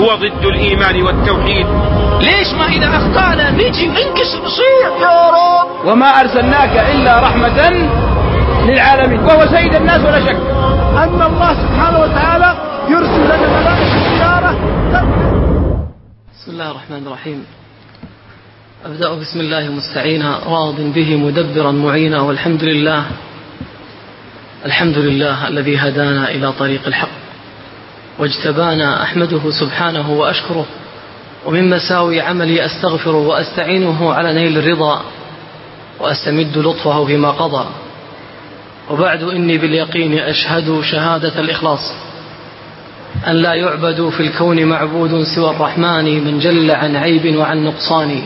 هو ضد الإيمان والتوحيد. ليش ما إذا أخطأنا نجي وننكسر نصيح؟ يا رب. وما أرسلناك إلا رحمة للعالمين. وهو سيد الناس ولا شك. أن الله سبحانه وتعالى يرسل لنا ملائكة الزيارة بسم الله الرحمن الرحيم. أبدأ بسم الله مستعينا راض به مدبرا معينا والحمد لله. الحمد لله الذي هدانا إلى طريق الحق. واجتبانا أحمده سبحانه وأشكره. ومن مساوي عملي أستغفره وأستعينه على نيل الرضا وأستمد لطفه فيما قضى. وبعد إني باليقين أشهد شهادة الإخلاص. أن لا يعبد في الكون معبود سوى الرحمن من جل عن عيب وعن نقصان.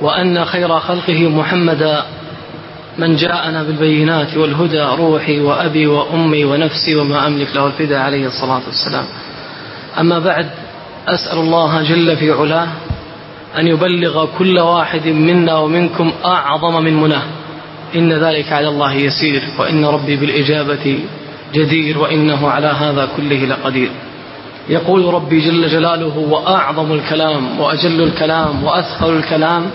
وأن خير خلقه محمدا من جاءنا بالبينات والهدى روحي وأبي وأمي ونفسي وما أملك له الفداء عليه الصلاة والسلام. أما بعد أسأل الله جل في علاه أن يبلغ كل واحد منا ومنكم أعظم من مناه. إن ذلك على الله يسير وإن ربي بالإجابة جدير وإنه على هذا كله لقدير. يقول ربي جل جلاله وأعظم الكلام وأجل الكلام وأثقل الكلام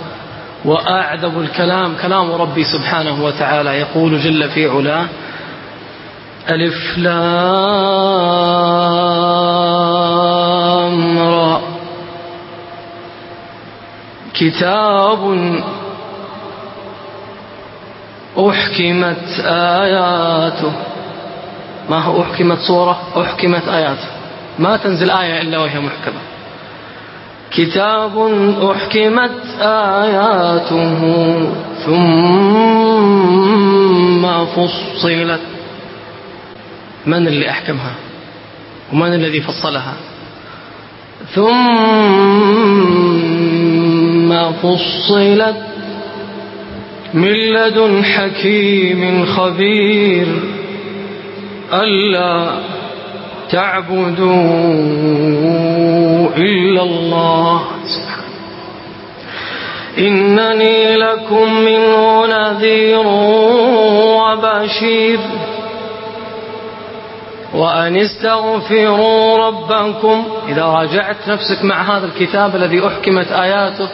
وأعذب الكلام كلام ربي سبحانه وتعالى. يقول جل في علاه ألف لام را. كتاب أحكمت آياته. ما هو أحكمت صورة؟ أحكمت آياته. ما تنزل آية إلا وهي محكمة. كتاب أحكمت آياته ثم فصلت. من اللي أحكمها؟ ومن الذي فصلها؟ ثم فصلت. من لدن حكيم خبير ألا تعبدوا إلا الله. إنني لكم منه نذير وبشير. وأن استغفروا ربكم. إذا راجعت نفسك مع هذا الكتاب الذي أحكمت آياته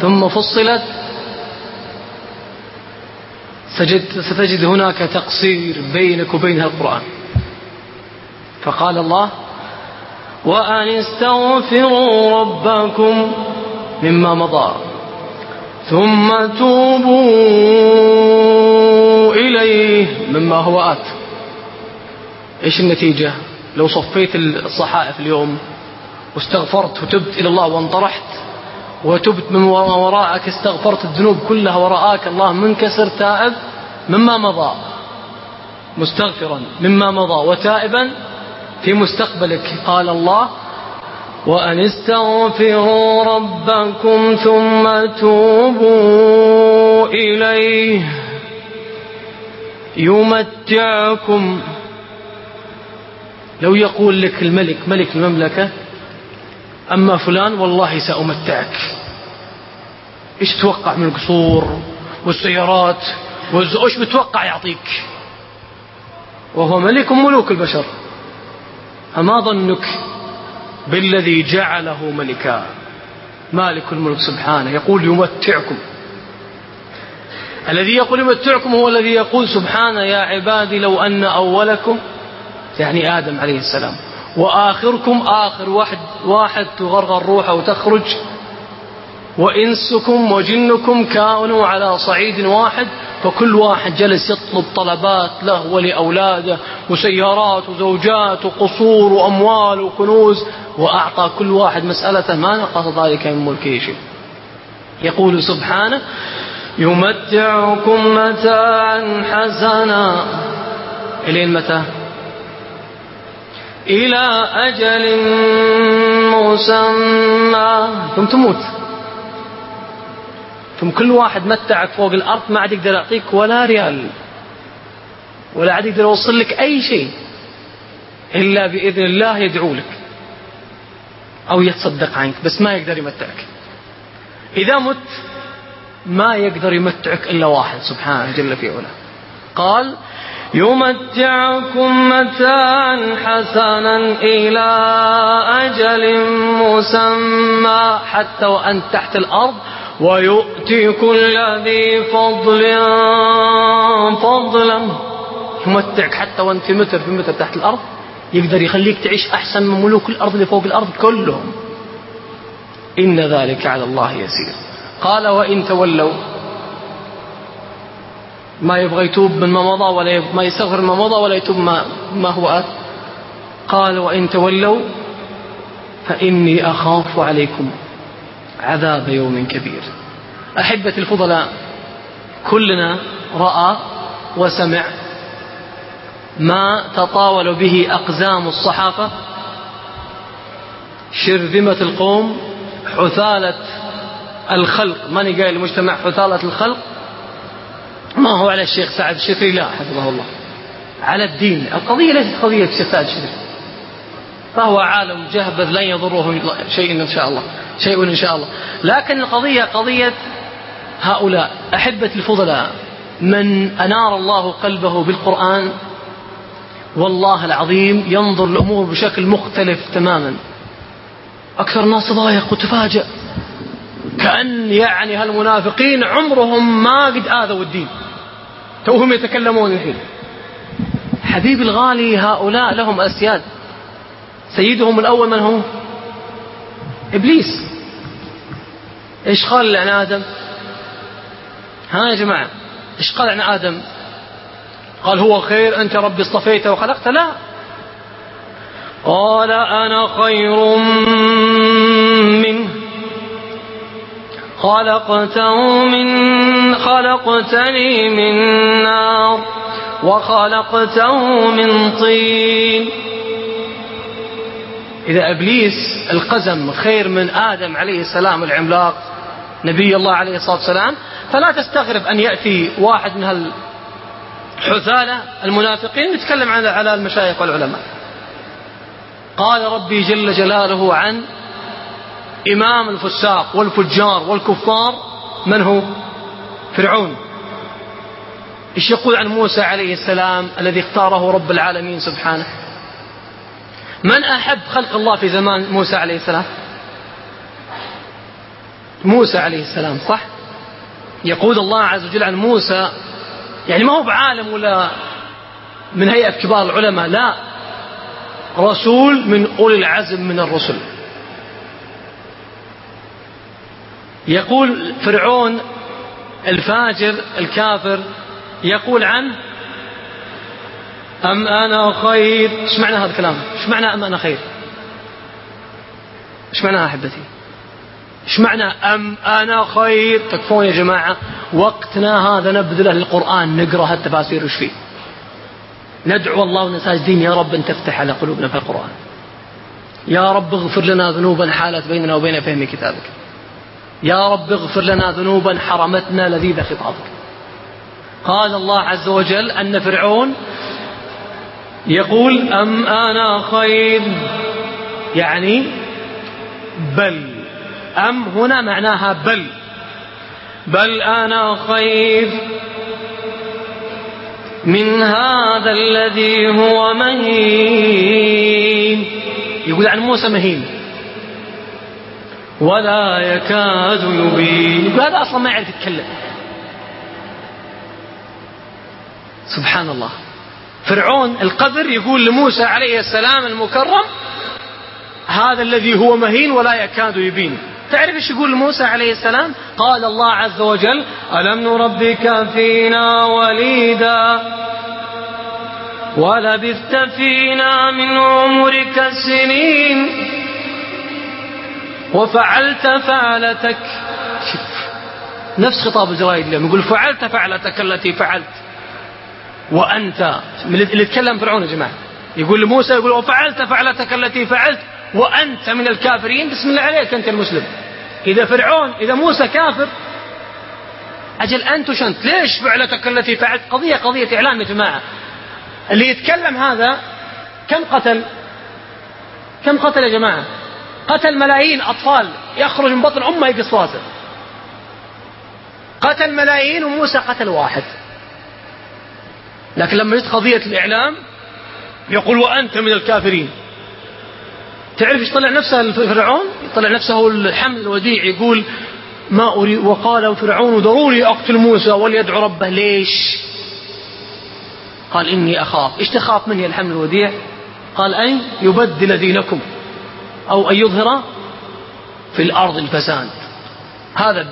ثم فصلت ستجد هناك تقصير بينك وبين القرآن. فقال الله وأن استغفروا ربكم مما مضى ثم توبوا إليه مما هو آت. إيش النتيجة؟ لو صفيت الصحائف اليوم واستغفرت وتبت إلى الله وانطرحت وتبت من وراءك استغفرت الذنوب كلها وراءك الله منكسر تائب مما مضى. مستغفرا مما مضى وتائبا في مستقبلك. قال الله وأن استغفروا ربكم ثم توبوا إليه. يمتعكم. لو يقول لك الملك ملك المملكة أما فلان والله سأمتعك. إيش تتوقع من القصور والسيارات؟ وإيش بتوقع يعطيك؟ وهو ملك ملوك البشر. أما ظنك بالذي جعله ملكا؟ مالك الملك سبحانه يقول يمتعكم. الذي يقول يمتعكم هو الذي يقول سبحانه يا عبادي لو أن أولكم يعني آدم عليه السلام وآخركم آخر واحد واحد تغرغر روحه وتخرج وإنسكم وجنكم كانوا على صعيد واحد فكل واحد جلس يطلب طلبات له ولأولاده وسيارات وزوجات وقصور وأموال وكنوز وأعطى كل واحد مسألته ما نقص ذلك من ملكه شيء يقول سبحانه يمتعكم متاعا حسنا. إلين متى؟ إلى أجل مسمى. ثم تموت. ثم كل واحد متعك فوق الأرض ما عاد يقدر يعطيك ولا ريال. ولا عاد يقدر يوصل لك أي شيء. إلا بإذن الله يدعو لك. أو يتصدق عنك بس ما يقدر يمتعك. إذا مت ما يقدر يمتعك إلا واحد سبحانه جل في علاه. قال يمتعكم متاعا حسنا إلى أجل مسمى حتى وأنت تحت الأرض ويؤتي كل ذي فضل فضلا. يمتعك حتى وأنت في متر في متر تحت الأرض. يقدر يخليك تعيش أحسن من ملوك الأرض اللي فوق الأرض كلهم. إن ذلك على الله يسير. قال وإن تولوا ما يبغى يتوب من ما مضى ولا ما يستغفر ما مضى ولا يتوب ما, ما هو آت. قال وإن تولوا فإني أخاف عليكم. عذاب يوم كبير. أحبة الفضلاء كلنا رأى وسمع ما تطاول به أقزام الصحافة. شرذمة القوم حثالة الخلق. ماني قايل المجتمع حثالة الخلق؟ ما هو على الشيخ سعد الشثري لا حفظه الله. على الدين. القضية ليست قضية الشيخ سعد الشثري فهو عالم جهبذ لن يضره شيء إن شاء الله شيء إن شاء الله. لكن القضية قضية هؤلاء أحبة الفضلاء من أنار الله قلبه بالقرآن والله العظيم ينظر الأمور بشكل مختلف تماما. أكثر الناس تضايق وتفاجأ كأن يعني هالمنافقين عمرهم ما قد آذوا الدين. توهم يتكلمون الحين. حبيبي الغالي هؤلاء لهم أسياد. سيدهم الأول من هو؟ إبليس. إيش قال عن آدم؟ ها يا جماعة إيش قال عن آدم؟ قال هو خير أنت ربي اصطفيته وخلقته؟ لا. قال أنا خير منه. خلقته من خلقتني من نار وخلقته من طين. إذا إبليس القزم خير من آدم عليه السلام العملاق نبي الله عليه الصلاة والسلام فلا تستغرب أن يأتي واحد من هالحثالة المنافقين يتكلم على المشايخ والعلماء. قال ربي جل جلاله عن إمام الفساق والفجار والكفار من هو؟ فرعون. إيش يقول عن موسى عليه السلام الذي اختاره رب العالمين سبحانه؟ من أحب خلق الله في زمان موسى عليه السلام؟ موسى عليه السلام صح؟ يقول الله عز وجل عن موسى. يعني ما هو بعالم ولا من هيئة كبار العلماء لا. رسول من أولي العزم من الرسل. يقول فرعون الفاجر الكافر يقول عنه أم أنا خير؟ إيش معنى هذا الكلام؟ إيش معنى أم أنا خير؟ إيش معنى أحبتي؟ إيش معنى أم أنا خير؟ تكفون يا جماعة وقتنا هذا نبذله للقرآن نقرأ هالتفاسير وش فيه؟ ندعو الله ونساجدين يا رب أن تفتح على قلوبنا في القرآن. يا رب اغفر لنا ذنوبا حالت بيننا وبين فهم كتابك. يا رب اغفر لنا ذنوبا حرمتنا لذيذ خطابك. قال الله عز وجل أن فرعون يقول أم أنا خير؟ يعني بل. أم هنا معناها بل. بل أنا خير من هذا الذي هو مهين. يقول عن موسى مهين. ولا يكاد يبين. يقول هذا أصلا ما يعرف يتكلم. سبحان الله. فرعون القدر يقول لموسى عليه السلام المكرم هذا الذي هو مهين ولا يكاد يبين. تعرف إيش يقول موسى عليه السلام؟ قال الله عز وجل ألم نربك فينا وليدا؟ ولبثت فينا من عمرك سنين. وفعلت فعلتك. نفس خطاب الجرايد اليوم يقول فعلت فعلتك التي فعلت. وأنت اللي يتكلم فرعون يا جماعة. يقول لموسى يقول وفعلت فعلتك التي فعلت. وأنت من الكافرين بسم الله عليك أنت المسلم. إذا فرعون إذا موسى كافر أجل أنت وشنت ليش فعلتك التي فعلت؟ قضية قضية إعلام يا جماعة. اللي يتكلم هذا كم قتل؟ كم قتل يا جماعة؟ قتل ملايين أطفال. يخرج من بطن أمه يقص راسه. قتل ملايين وموسى قتل واحد. لكن لما جت قضية الإعلام يقول وأنت من الكافرين. تعرف إيش طلع نفسه فرعون طلع نفسه الحمل الوديع يقول ما أريد وقال فرعون ضروري أقتل موسى وليدعو ربه. ليش؟ قال إني أخاف. إيش تخاف مني الحمل الوديع؟ قال أن يبدل دينكم أو أن يظهر في الأرض الفساد. هذا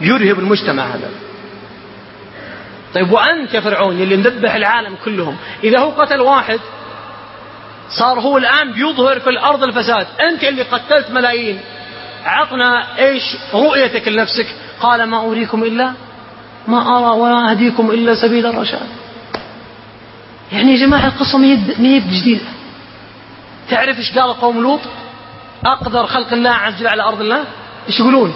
يرهب المجتمع هذا. طيب وأنت يا فرعون اللي مذبح العالم كلهم إذا هو قتل واحد صار هو الآن بيظهر في الأرض الفساد. أنت اللي قتلت ملايين عطنا إيش رؤيتك لنفسك؟ قال ما أريكم إلا ما أرى ولا أهديكم إلا سبيل الرشاد. يعني يا جماعة القصة ما هي جديدة تعرف إيش قال قوم لوط؟ أقدر خلق الله عز وجل على أرض الله؟ إيش يقولون؟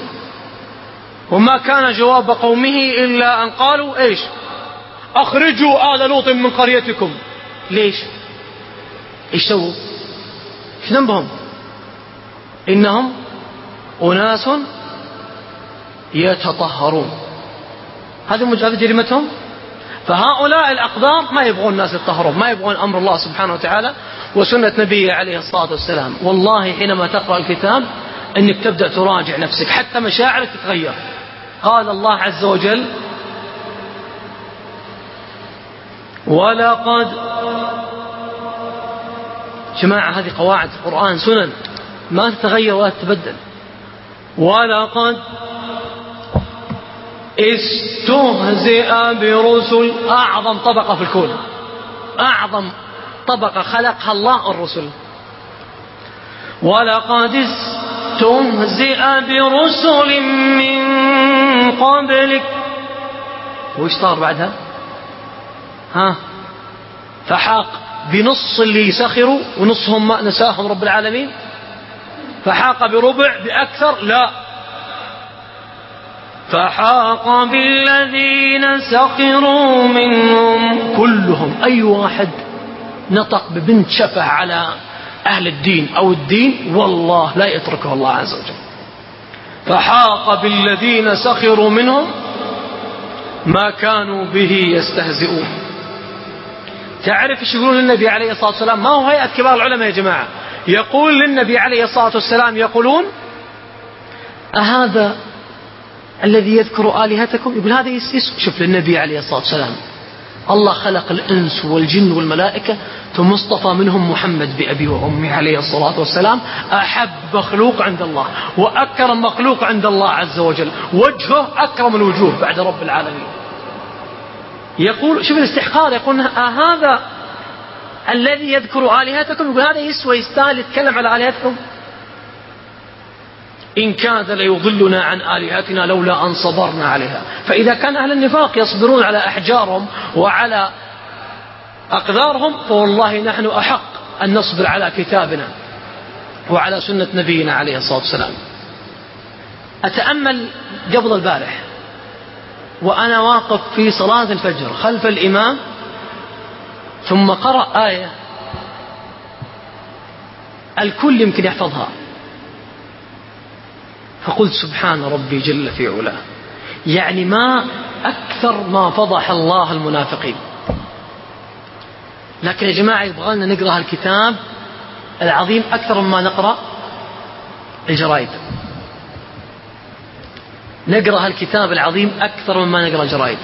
وما كان جواب قومه إلا أن قالوا إيش؟ أخرجوا آل لوط من قريتكم. ليش؟ إيش سووا؟ إيش ذنبهم؟ إنهم أناس يتطهرون. هذه جريمتهم؟ فهؤلاء الأقدار ما يبغون الناس يتطهرون ما يبغون أمر الله سبحانه وتعالى وسنة نبيه عليه الصلاة والسلام. والله حينما تقرأ الكتاب أنك تبدأ تراجع نفسك حتى مشاعرك تتغير. قال الله عز وجل ولقد جماعة هذه قواعد القرآن سنن ما تتغير ولا تتبدل. ولقد استهزئ برسل أعظم طبقة في الكون. أعظم طبقة خلقها الله الرسل. ولقد استهزئ برسل من قبلك. وش صار بعدها؟ ها؟ فحاق بنص اللي سخروا ونصهم ما نساهم رب العالمين. فحاق بربع بأكثر؟ لا. فحاق بالذين سخروا منهم. كلهم أي واحد نطق ببنت شفه على أهل الدين أو الدين والله لا يتركه الله عز وجل. فحاق بالذين سخروا منهم ما كانوا به يستهزئون. تعرف إيش يقولون للنبي عليه الصلاة والسلام؟ ما هو هيئة كبار العلماء يا جماعة. يقول للنبي عليه الصلاة والسلام يقولون أهذا الذي يذكر آلهتكم؟ يقول هذا يس شوف للنبي عليه الصلاة والسلام الله خلق الإنس والجن والملائكة ثم اصطفى منهم محمد بأبي وأمي عليه الصلاة والسلام أحب مخلوق عند الله وأكرم مخلوق عند الله عز وجل وجهه أكرم الوجوه بعد رب العالمين. يقول شوف الاستحقار يقول هذا الذي يذكر آلهتكم يقول هذا يسوى يستاهل يتكلم على آلهتكم. إن كاد ليضلنا عن آلهتنا لولا أن صبرنا عليها. فإذا كان أهل النفاق يصبرون على أحجارهم وعلى أقدارهم فوالله نحن أحق أن نصبر على كتابنا وعلى سنة نبينا عليه الصلاة والسلام. أتأمل قبل البارح؟ وأنا واقف في صلاة الفجر خلف الإمام ثم قرأ آية. الكل يمكن يحفظها. فقلت سبحان ربي جل في علاه. يعني ما أكثر ما فضح الله المنافقين. لكن يا جماعة يبغى لنا نقرأ الكتاب العظيم أكثر مما نقرأ الجرائد. نقرأ الكتاب العظيم أكثر مما نقرأ الجرائد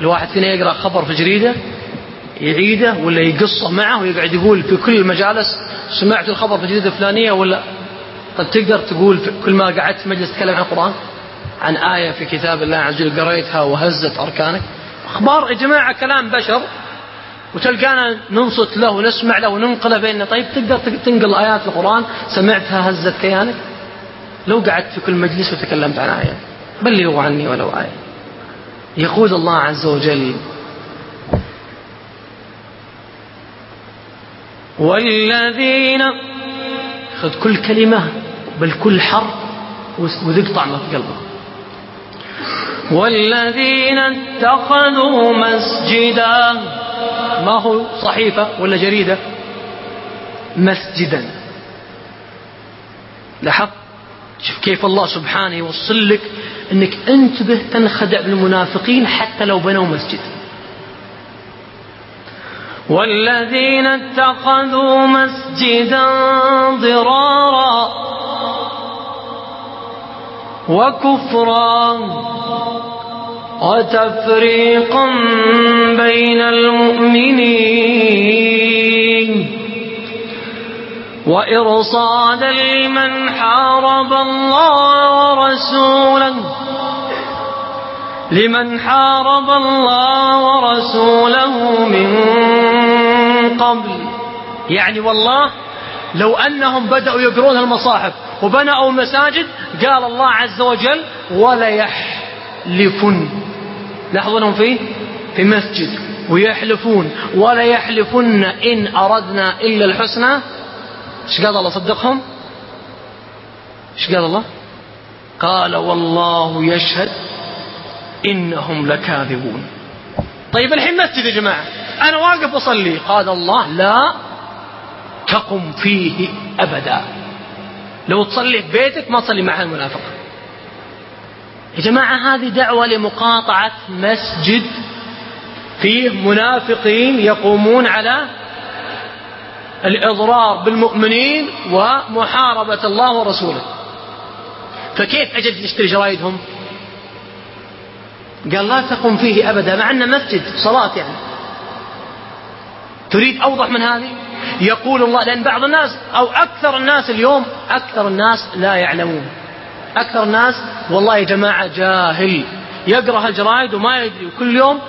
الواحد فينا يقرأ خبر في جريدة يعيده ولا يقصه معه ويقعد يقول في كل المجالس سمعت الخبر في الجريدة الفلانية ولا؟ طب تقدر تقول كل ما قعدت في مجلس تتكلم عن القرآن؟ عن آية في كتاب الله عز وجل قريتها وهزت أركانك. أخبار يا جماعة كلام بشر وتلقانا ننصت له ونسمع له وننقله بيننا. طيب تقدر تنقل آيات القرآن سمعتها هزت كيانك؟ لو قعدت في كل مجلس وتكلمت عن آية. بلغوا عني ولو آية. يقول الله عز وجل والذين خذ كل كلمة بل كل حرف وذق طعمه في قلبه والذين اتخذوا مسجدا ما هو صحيفة ولا جريدة؟ مسجدا. لاحظ شوف كيف الله سبحانه يوصل لك إنك أنتبه تنخدع بالمنافقين حتى لو بنوا مسجد. والذين اتخذوا مسجدا ضرارا وكفرا وتفريقا بين المؤمنين. وإرصادا لمن حارب الله ورسوله لمن حارب الله ورسوله من قبل. يعني والله لو أنهم بدأوا يقرون المصاحف وبنوا مساجد قال الله عز وجل ولا يحلفن لاحظونهم فيه؟ في مسجد. ويحلفون ولا يحلفن إن أردنا إلا الحسنى إيش قال الله؟ صدقهم. إيش قال الله؟ قال والله يشهد إنهم لكاذبون. طيب الحين مسجد يا جماعة. أنا واقف أصلي. قال الله لا تقم فيه أبدا. لو تصلي في بيتك ما تصلي مع المنافق يا جماعة هذه دعوة لمقاطعة مسجد فيه منافقين يقومون على الإضرار بالمؤمنين ومحاربة الله ورسوله. فكيف أجد نشتري جرايدهم؟ قال لا تقم فيه أبدا مع أنه مسجد صلاة يعني. تريد أوضح من هذه؟ يقول الله لأن بعض الناس أو أكثر الناس اليوم أكثر الناس لا يعلمون. أكثر الناس والله يا جماعة جاهل. يقرأ الجرايد وما يدري. كل يوم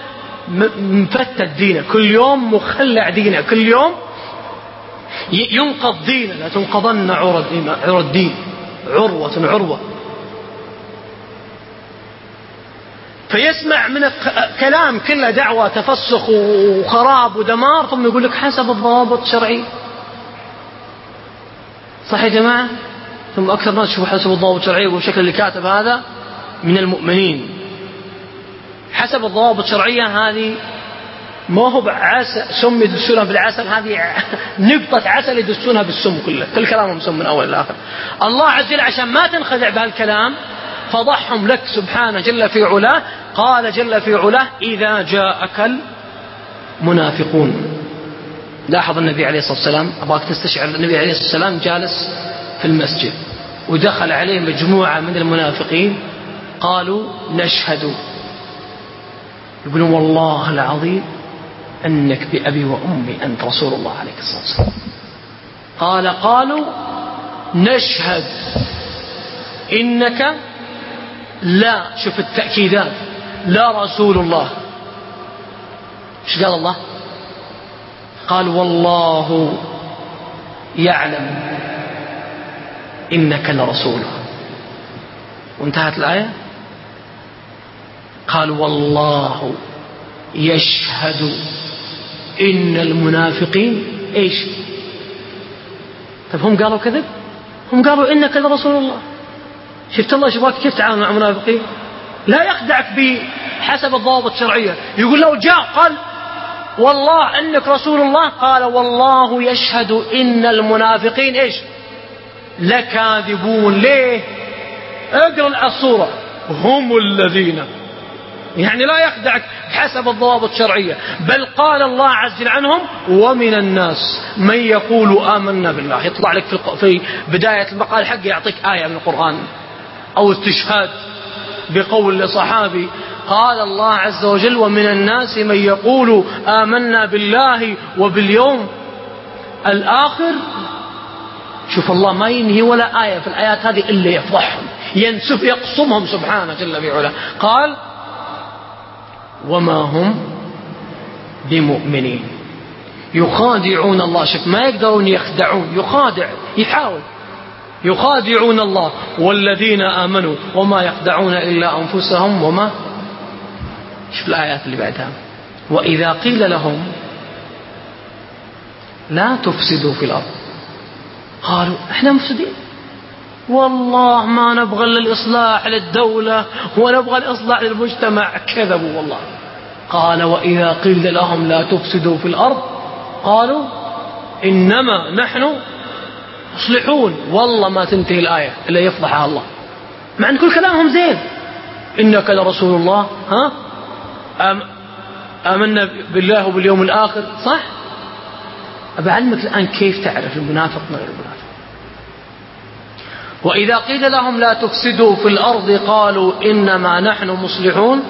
مفتت دينه كل يوم مخلع دينه كل يوم ينقض دينه لا تنقضن عرى الدين عروة عروة. فيسمع من كلام كله دعوة تفسخ وخراب ودمار ثم يقول لك حسب الضوابط الشرعية صح يا جماعة؟ ثم أكثر الناس يشوفوا حسب الضوابط الشرعية والشكل اللي كاتب هذا من المؤمنين. حسب الضوابط الشرعية هذه ما هو بعسل سم يدسونها بالعسل هذه نقطة عسل يدسونها بالسم كله. كل كلامهم سم من أول لآخر. الله عز وجل عشان ما تنخدع بهالكلام فضحهم لك سبحانه جل في علاه. قال جل في علاه إذا جاءك المنافقون. لاحظ النبي عليه الصلاة والسلام أبغاك تستشعر النبي عليه الصلاة والسلام جالس في المسجد ودخل عليه مجموعة من المنافقين قالوا نشهد. يقولون والله العظيم أنك بأبي وأمي أنت رسول الله عليه الصلاة والسلام. قال قالوا نشهد إنك لا شوف التأكيدات لا رسول الله. إيش قال الله؟ قال والله يعلم إنك لرسوله وانتهت الآية؟ قال والله يشهد إن المنافقين إيش؟ طيب هم قالوا كذب؟ هم قالوا إنك لرسول الله. شفت الله شباك كيف تعامل مع المنافقين؟ لا يخدعك بحسب الضوابط الشرعية. يقول لو جاء قال والله أنك رسول الله؟ قال والله يشهد إن المنافقين إيش؟ لكاذبون. ليه؟ اقرأ الصورة هم الذين يعني لا يخدعك حسب الضوابط الشرعية. بل قال الله عز وجل عنهم ومن الناس من يقول آمنا بالله. يطلع لك في بداية المقال حق يعطيك آية من القرآن. أو استشهاد بقول لصحابي قال الله عز وجل ومن الناس من يقول آمنا بالله وباليوم الآخر. شوف الله ما ينهي ولا آية في الآيات هذه إلا يفضحهم ينسف يقصمهم سبحانه جل في علاه. قال وما هم بمؤمنين. يخادعون الله. شوف ما يقدرون يخدعون. يخادع يحاول. يخادعون الله. والذين آمنوا وما يخدعون إلا أنفسهم وما. شوف الآيات اللي بعدها. وإذا قيل لهم لا تفسدوا في الأرض. قالوا إحنا مفسدين. والله ما نبغى إلا الإصلاح للدولة ونبغى الإصلاح للمجتمع. كذبوا والله. قال وإذا قيل لهم لا تفسدوا في الأرض قالوا إنما نحن مصلحون. والله ما تنتهي الآية إلا يفضحها الله. مع أن كل كلامهم زين. إنك لرسول الله ها؟ آمنا بالله وباليوم الآخر صح؟ أبعلمك الآن كيف تعرف المنافق من غير المنافق؟ وإذا قيل لهم لا تفسدوا في الأرض قالوا إنما نحن مصلحون.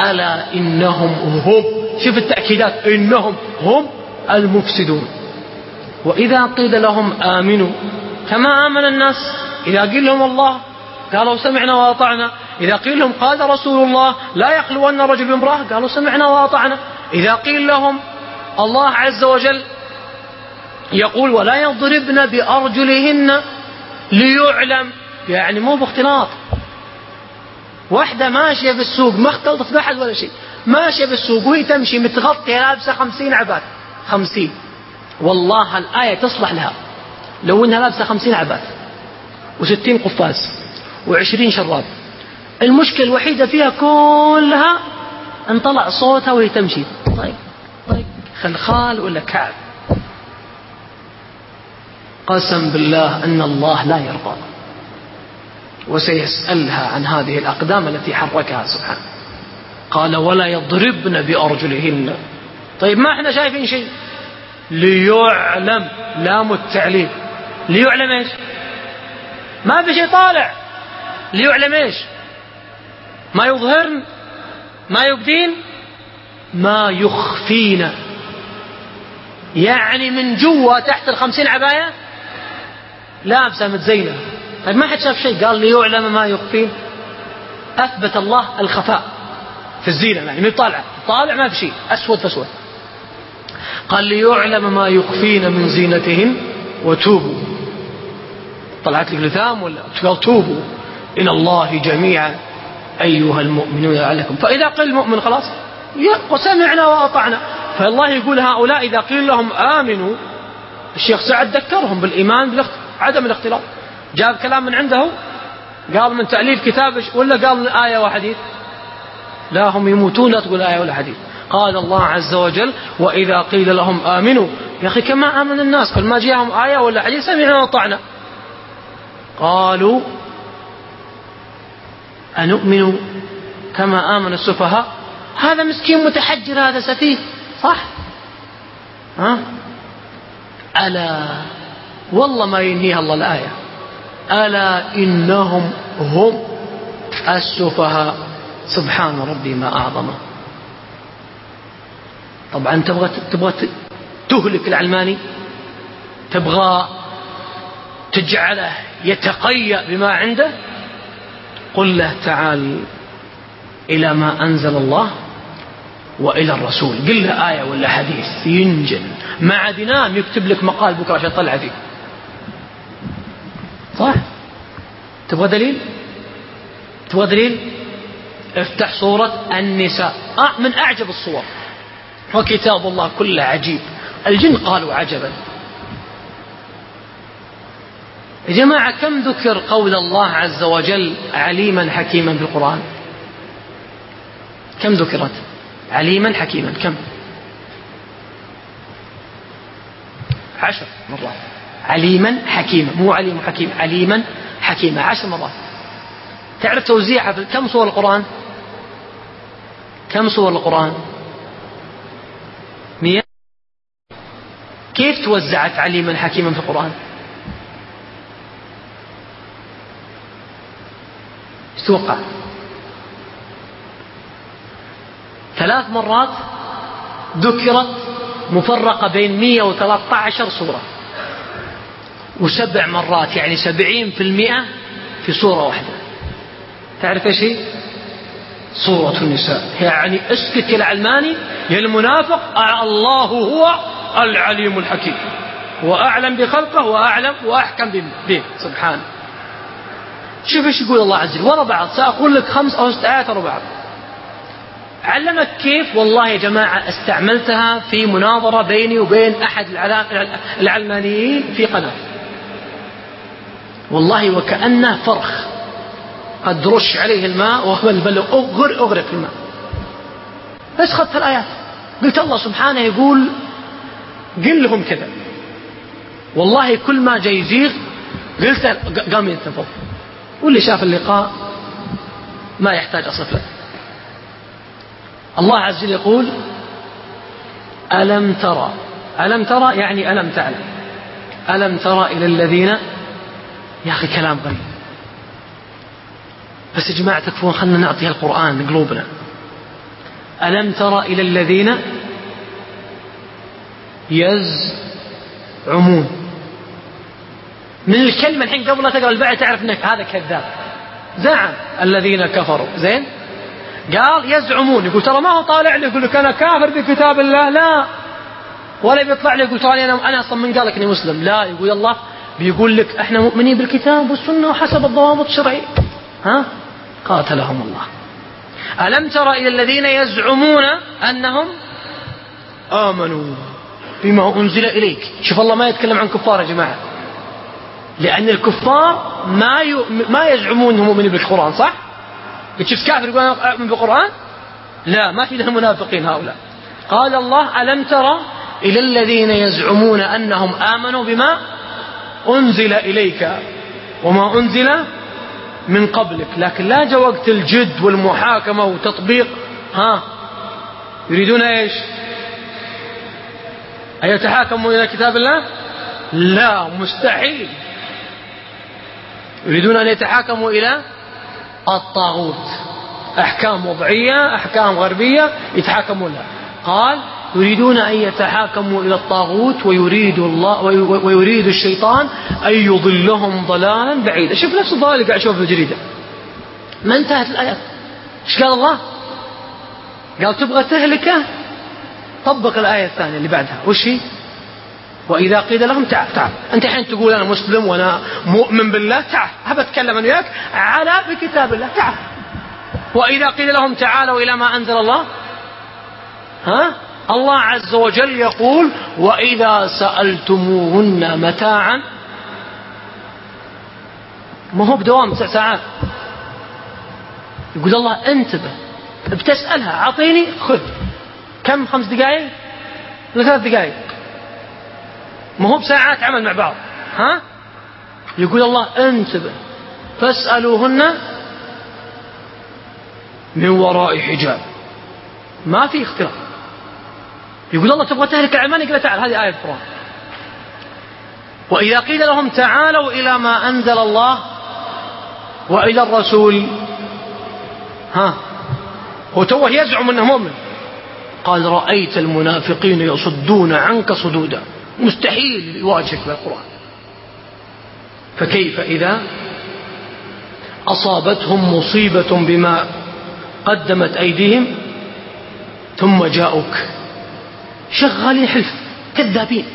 ألا إنهم هم؟ شوف التأكيدات. إنهم هم المفسدون. وإذا قيل لهم آمنوا كما آمن الناس. إذا قيل لهم الله قالوا سمعنا وأطعنا. إذا قيل لهم قال رسول الله لا يخلون رجل بامرأة. قالوا سمعنا وأطعنا. إذا قيل لهم الله عز وجل يقول ولا يضربن بأرجلهن ليعلم. يعني مو باختلاط. واحدة ماشية في السوق ما اختلطت بأحد ولا شيء. ماشية في السوق وهي تمشي متغطية لابسة خمسين عباد. خمسين. والله الآية تصلح لها. لو إنها لابسة خمسين عباد وستين قفاز وعشرين شراب. المشكلة الوحيدة فيها كلها إن طلع صوتها وهي تمشي. طيب طيب خلخال ولا كعب؟ قسم بالله إن الله لا يرضى. وسيسألها عن هذه الأقدام التي حركها سبحانه. قال ولا يضربن بأرجلهن. طيب ما إحنا شايفين شيء؟ ليعلم لام التعليم. ليعلم إيش؟ ما في شيء طالع. ليعلم إيش؟ ما يظهرن؟ ما يبدين؟ ما يخفين. يعني من جوا تحت الخمسين عباية؟ لابسة متزينة طيب ما حد شاف شيء؟ قال ليعلم ما يخفين أثبت الله الخفاء في الزينة يعني من طالع. طالع ما في شيء أسود فأسود قال ليعلم ما يخفين من زينتهن وتوبوا. طلعت لك لثام ولا؟ قال توبوا. إلى الله جميعا أيها المؤمنون لعلكم. فإذا قيل المؤمن خلاص وسمعنا وأطعنا. فالله يقول هؤلاء إذا قيل لهم آمنوا الشيخ سعد ذكرهم بالإيمان بعدم الاختلاط. جاب كلام من عنده؟ قال من تأليف كتاب ولا قال من آية وحديث؟ لا هم يموتون لا تقول آية ولا حديث. قال الله عز وجل وإذا قيل لهم آمنوا. يا أخي كما آمن الناس؟ كل ما جاءهم آية ولا حديث سمعنا وطعنا قالوا أنؤمن كما آمن السفهاء؟ هذا مسكين متحجر هذا سفيه. صح؟ ها؟ ألا والله ما ينهيها الله الآية. ألا إنهم هم السفهاء. سبحان ربي ما أعظمه. طبعا تبغى تبغى تهلك العلماني؟ تبغى تجعله يتقيأ بما عنده؟ قل له تعال إلى ما أنزل الله وإلى الرسول. قل له آية ولا حديث؟ ينجن. مع دينام يكتب لك مقال بكرة عشان يطلع فيك. صح؟ تبغى دليل؟ تبغى دليل؟ افتح صورة النساء. آه من أعجب الصور. وكتاب الله كله عجيب. الجن قالوا عجبا. يا جماعة كم ذكر قول الله عز وجل عليما حكيما في القرآن؟ كم ذكرت؟ عليما حكيما. كم؟ عشر مرات. عليما حكيما مو عليم حكيم عليما حكيما. عشر مرات. تعرف توزيعها في كم سور القرآن؟ كم سور القرآن؟ مئة. كيف توزعت عليما حكيما في القرآن؟ توقع؟ ثلاث مرات ذكرت مفرقة بين 113 سورة وسبع مرات يعني سبعين في المئة في سورة واحدة. تعرف إيش هي؟ سورة النساء. يعني اسكت يا العلماني يا المنافق الله هو العليم الحكيم. وأعلم بخلقه وأعلم وأحكم به سبحانه شوف إيش يقول الله عز وجل. ورا بعض سأقول لك خمس أو ست آيات ورا بعض. علمك كيف؟ والله يا جماعة استعملتها في مناظرة بيني وبين أحد العلمانيين في قناة والله وكأنه فرخ. قد رش عليه الماء وهو البلو أغر أغرق الماء. بس خذت الآيات. قلت الله سبحانه يقول قل لهم كذا. والله كل ما جاي يزيغ قلت قام ينتفض. واللي شاف اللقاء ما يحتاج أصف له. الله عز وجل يقول ألم ترى ألم ترى يعني ألم تعلم. ألم ترى إلى الذين يا أخي كلام غريب. بس يا جماعة تكفون خلنا نعطي القرآن قلوبنا. ألم ترى إلى الذين يزعمون؟ من الكلمة الحين قبل لا تقرأ البعد تعرف أنك هذا كذاب. زعم الذين كفروا. زين؟ قال يزعمون. يقول ترى ما هو طالع لي يقول لك أنا كافر بكتاب الله. لا. ولا بيطلع لي يقول ترى أنا أنا أصلا من قال لك إني مسلم. لا. يقول الله بيقول لك إحنا مؤمنين بالكتاب والسنة وحسب الضوابط الشرعية ها قاتلهم الله ألم تر إلى الذين يزعمون أنهم آمنوا بما أنزل إليك شوف الله ما يتكلم عن كفار يا جماعة لأن الكفار ما. ما يزعمون أنهم مؤمنين بالقرآن صح؟ تشوف كافر يقول أؤمن بالقرآن؟ لا ما في لهم منافقين هؤلاء قال الله ألم ترى إلى الذين يزعمون أنهم آمنوا بما أنزل إليك وما أنزل من قبلك لكن لا جاء وقت الجد والمحاكمة وتطبيق ها؟ يريدون إيش؟ أن يتحاكموا إلى كتاب الله؟ لا مستحيل. يريدون أن يتحاكموا إلى الطاغوت. أحكام وضعية أحكام غربية يتحاكمون لها قال يريدون أن يتحاكموا إلى الطاغوت ويريد الله ويريد الشيطان أن يضلهم ضلالا بعيدا. شوف نفس الضلال اللي قاعد أشوفه في الجريدة. ما انتهت الآيات. إيش قال الله؟ قال تبغى تهلكه؟ طبق الآية الثانية اللي بعدها. وش هي؟ وإذا قيل لهم تعال تعال. أنت الحين تقول أنا مسلم وأنا مؤمن بالله. تعال. هبى أتكلم أنا وياك على بكتاب الله. تعال. وإذا قيل لهم تعالوا إلى ما أنزل الله. ها؟ الله عز وجل يقول وإذا سألتموهن متاعا. ما هو بدوام تسع ساعات. يقول الله انتبه بتسألها أعطيني خذ. كم؟ خمس دقائق ولا ثلاث دقائق ما هو بساعات عمل مع بعض. ها؟ يقول الله انتبه. فاسألوهن من وراء حجاب. ما في اختلاف. يقول الله تبغى تهلك العلمان يقول تعال هذه آية القرآن. وإذا قيل لهم تعالوا إلى ما أنزل الله وإلى الرسول ها هو توه يزعم أنه مؤمن. قال رأيت المنافقين يصدون عنك صدودا. مستحيل يواجهك بالقرآن. فكيف إذا أصابتهم مصيبة بما قدمت أيديهم ثم جاءوك؟ شغالين حلف كذابين.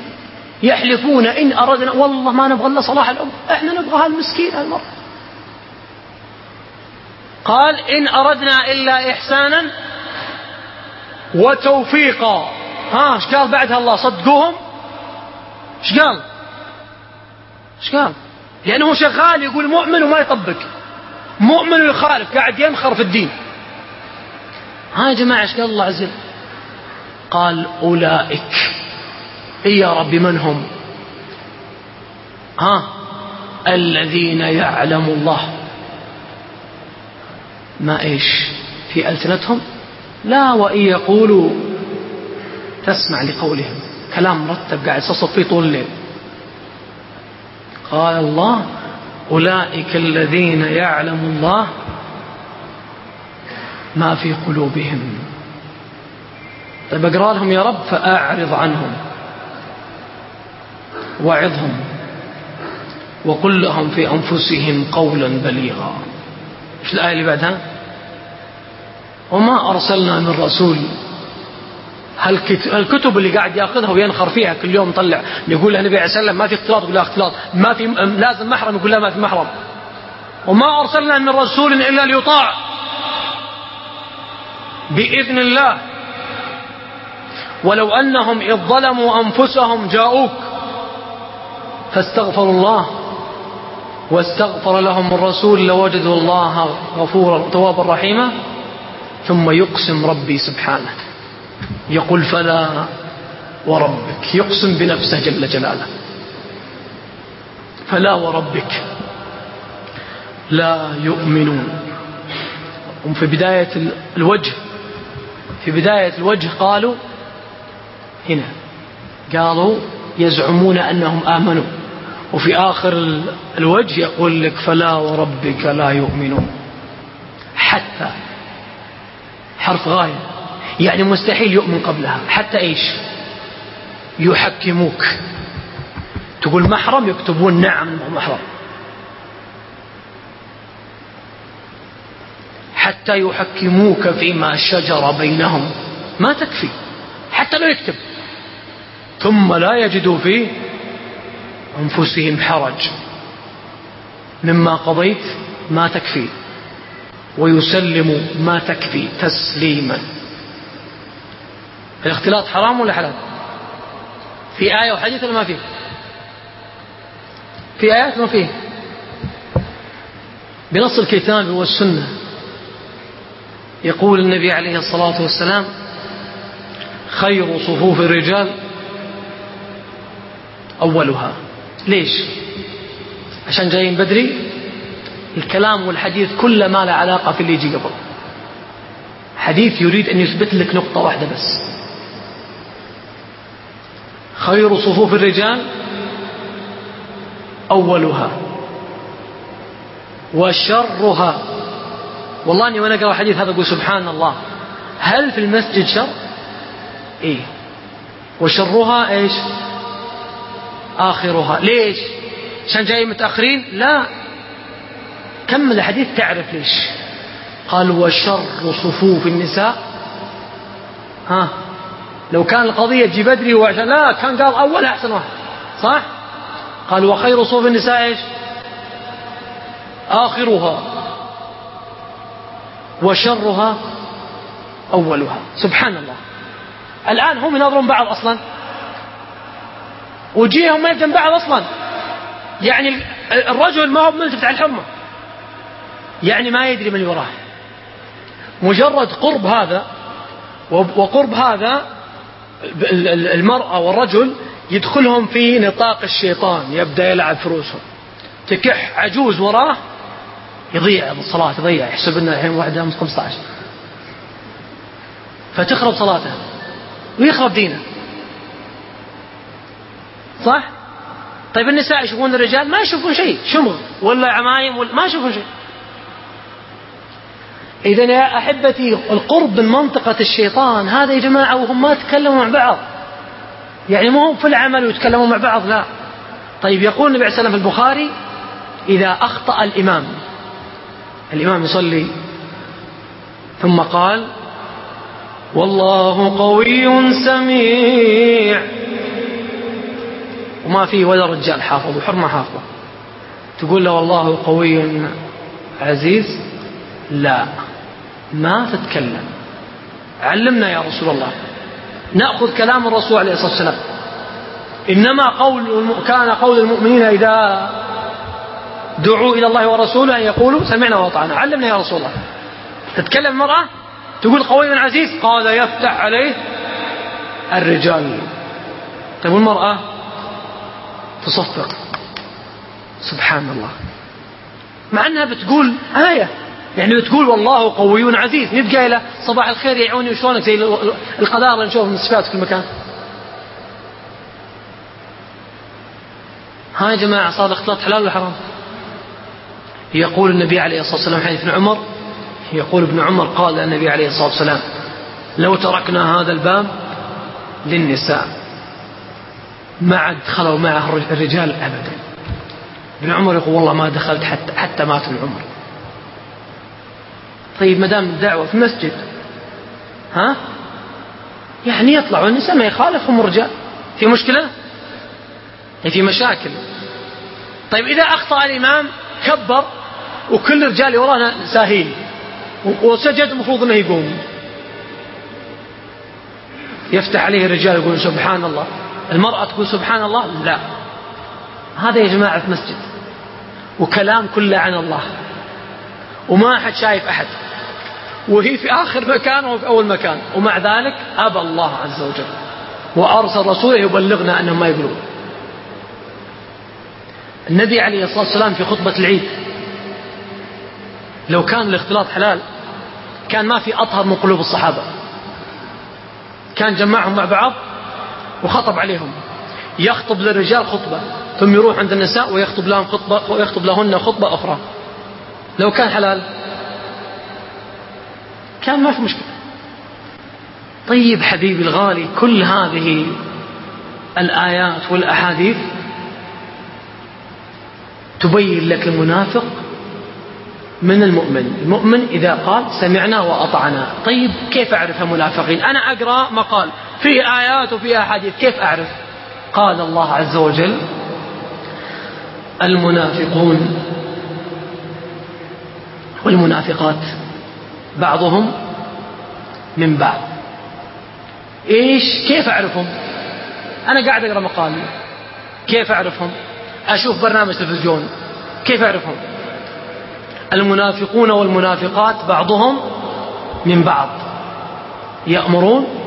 يحلفون إن أردنا والله ما نبغى إلا صلاح الأمة. إحنا نبغى هالمسكين هالمرة قال إن أردنا إلا إحسانا وتوفيقا. ها إيش قال بعدها الله؟ صدقوهم؟ إيش قال؟ إيش قال؟ لأنه شغال يقول مؤمن وما يطبق. مؤمن ويخالف قاعد ينخر في الدين. ها يا جماعة إيش قال الله عز وجل؟ قال أولئك. إي يا رب من هم؟ ها؟ الذين يعلم الله. ما إيش؟ في ألسنتهم؟ لا وإن يقولوا. تسمع لقولهم. كلام مرتب قاعد تصف فيه طول الليل. قال الله أولئك الذين يعلم الله ما في قلوبهم. طيب اقرأ لهم يا رب فأعرض عنهم. وعظهم. وقل لهم في أنفسهم قولا بليغا. إيش الآية اللي بعدها؟ وما أرسلنا من رسول. الكتب اللي قاعد يأخذها وينخر فيها كل يوم طلع يقول النبي عليه وسلم ما في اختلاط يقول لا اختلاط. ما في لازم محرم يقول لا ما في محرم. وما أرسلنا من رسول إلا ليطاع. بإذن الله. ولو أنهم إذ ظلموا أنفسهم جاءوك فاستغفروا الله واستغفر لهم الرسول لوجدوا الله غفورا توابا رحيما ثم يقسم ربي سبحانه. يقول فلا وربك. يقسم بنفسه جل جلاله. فلا وربك. لا يؤمنون. هم في بداية الوجه. في بداية الوجه قالوا هنا قالوا يزعمون أنهم آمنوا. وفي آخر الوجه يقول لك فلا وربك لا يؤمنون. حتى حرف غاية. يعني مستحيل يؤمن قبلها. حتى إيش؟ يحكموك. تقول محرم يكتبون نعم محرم. حتى يحكموك فيما شجر بينهم. ما تكفي. حتى لو يكتب. ثم لا يجدوا في أنفسهم حرج. مما قضيت ما تكفي. ويسلم ما تكفي تسليما. الاختلاط حرام ولا حلال؟ في آية وحديث ولا ما فيه؟ في آيات ما فيه؟ بنص الكتاب والسنة. يقول النبي عليه الصلاة والسلام خير صفوف الرجال أولها. ليش؟ عشان جايين بدري. الكلام والحديث كله ما له علاقة في اللي يجي قبل. حديث يريد أن يثبت لك نقطة واحدة بس. خير صفوف الرجال أولها وشرها. والله إني وأنا أقرأ حديث هذا أقول سبحان الله. هل في المسجد شر؟ إيه. وشرها إيش؟ آخرها. ليش؟ عشان جاي متأخرين؟ لا. كمل الحديث تعرف ليش؟ قال وشر صفوف النساء. ها؟ لو كان القضية تجي بدري وعشان لا كان قال أول أحسن واحد. صح؟ قال وخير صفوف النساء إيش؟ آخرها. وشرها أولها. سبحان الله. الآن هم ينظرون بعض أصلا. وجيههم ما يفهم بعض أصلا. يعني الرجل ما هو ملتفت على الحمى يعني ما يدري من وراه مجرد قرب هذا وقرب هذا المرأة والرجل يدخلهم في نطاق الشيطان يبدأ يلعب فروسهم. تكح عجوز وراه يضيع الصلاة يضيع يحسب إنه الحين واحدة 15 فتخرب صلاته ويخرب دينه. صح؟ طيب النساء يشوفون الرجال؟ ما يشوفون شيء. شمغ. ولا عمايم ولا ما يشوفون شيء. إذا يا أحبتي القرب من منطقة الشيطان. هذا يا جماعة وهم ما تكلموا مع بعض. يعني هم في العمل ويتكلموا مع بعض لا. طيب يقول النبي عليه الصلاة والسلام في البخاري إذا أخطأ الإمام. الإمام يصلي. ثم قال والله قوي سميع. وما فيه ولا رجال حافظ وحرمة حافظة. تقول له والله قوي عزيز؟ لا. ما تتكلم. علمنا يا رسول الله. نأخذ كلام الرسول عليه الصلاة والسلام. إنما قول كان قول المؤمنين إذا دعوا إلى الله ورسوله أن يقولوا سمعنا وأطعنا. علمنا يا رسول الله. تتكلم المرأة؟ تقول قوي عزيز؟ قال يفتح عليه الرجال. طيب المرأة تصفق. سبحان الله. مع أنها بتقول آية. يعني بتقول والله قوي عزيز. نبقى قايله صباح الخير يا عوني وشلونك؟ زي القذارة اللي نشوفها في كل مكان ها يا جماعة صار الاختلاط حلال ولا حرام؟ يقول النبي عليه الصلاة والسلام حديث ابن عمر. يقول ابن عمر قال النبي عليه الصلاة والسلام لو تركنا هذا الباب للنساء. ما عاد دخلوا معه الرجال أبدا. ابن عمر يقول والله ما دخلت حتى حتى مات ابن عمر. طيب ما دام الدعوة في مسجد ها؟ يعني يطلعوا النساء ما يخالفهم الرجال. في مشكلة؟ في مشاكل. طيب إذا أخطأ الإمام كبر وكل الرجال وراه ساهين. وسجد المفروض إنه يقوم. يفتح عليه الرجال يقول سبحان الله. المرأة تقول سبحان الله؟ لا. هذا يا جماعة في مسجد. وكلام كله عن الله. وما أحد شايف أحد. وهي في آخر مكان وهو في أول مكان. ومع ذلك أبى الله عز وجل. وأرسل رسوله يبلغنا أنهم ما يقولون النبي عليه الصلاة والسلام في خطبة العيد. لو كان الاختلاط حلال كان ما في أطهر من قلوب الصحابة. كان جمعهم مع بعض وخطب عليهم. يخطب للرجال خطبة ثم يروح عند النساء ويخطب لهم خطبة ويخطب لهن خطبة أخرى. لو كان حلال. كان ما في مشكلة. طيب حبيبي الغالي كل هذه الآيات والأحاديث تبين لك المنافق من المؤمن. المؤمن إذا قال سمعنا وأطعنا. طيب كيف أعرف المنافقين؟ أنا أقرأ مقال. فيه آيات وفيه أحاديث. كيف أعرف؟ قال الله عز وجل المنافقون والمنافقات بعضهم من بعض. إيش؟ كيف أعرفهم؟ أنا قاعد أقرأ مقال. كيف أعرفهم؟ أشوف برنامج تلفزيون. كيف أعرفهم؟ المنافقون والمنافقات بعضهم من بعض. يأمرون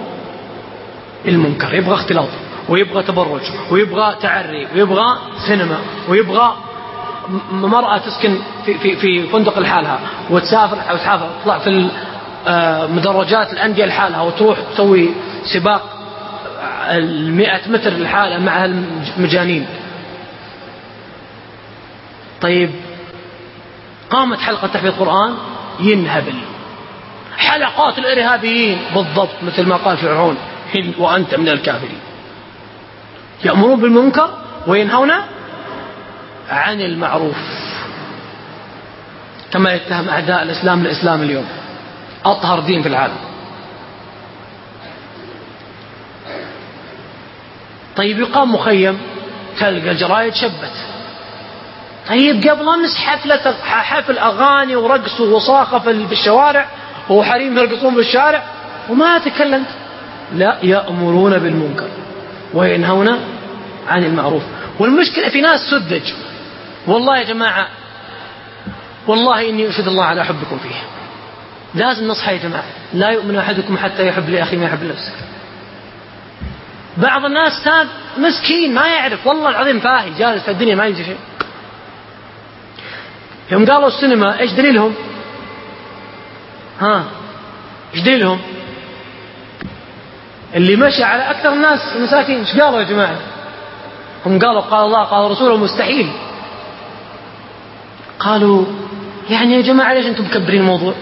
المنكر يبغى اختلاط ويبغى تبرج ويبغى تعري ويبغى سينما ويبغى مرأة تسكن في, في, في فندق لحالها وتسافر أو تسافر تطلع في مدرجات الأندية لحالها وتروح تسوي سباق المئة متر لحالها مع المجانين. طيب قامت حلقة تحفيظ القرآن ينهبل. حلقات الإرهابيين بالضبط مثل ما قال فرعون. وأنت من الكافرين. يأمرون بالمنكر وينهون عن المعروف. كما يتهم أعداء الإسلام الإسلام اليوم. أطهر دين في العالم. طيب يقام مخيم تلقى الجرايد شبت. طيب قبل امس حفلة حفل أغاني ورقص وصاخة في الشوارع وحريم يرقصون بالشارع وما تكلمت. لا يأمرون بالمنكر وينهون عن المعروف. والمشكلة في ناس سذج. والله يا جماعة والله إني أشهد الله على حبكم فيه. لازم نصحى يا جماعة. لا يؤمن أحدكم حتى يحب لأخيه ما يحب لنفسه. بعض الناس تاب مسكين ما يعرف. والله العظيم فاهي جالس في الدنيا ما يجي شيء. يوم قالوا السينما إيش دليلهم؟ ها إيش دليلهم؟ اللي مشى على أكثر الناس المساكين إيش قالوا يا جماعة؟ هم قالوا قال الله قال رسوله مستحيل قالوا يعني يا جماعة ليش أنتم مكبرين الموضوع؟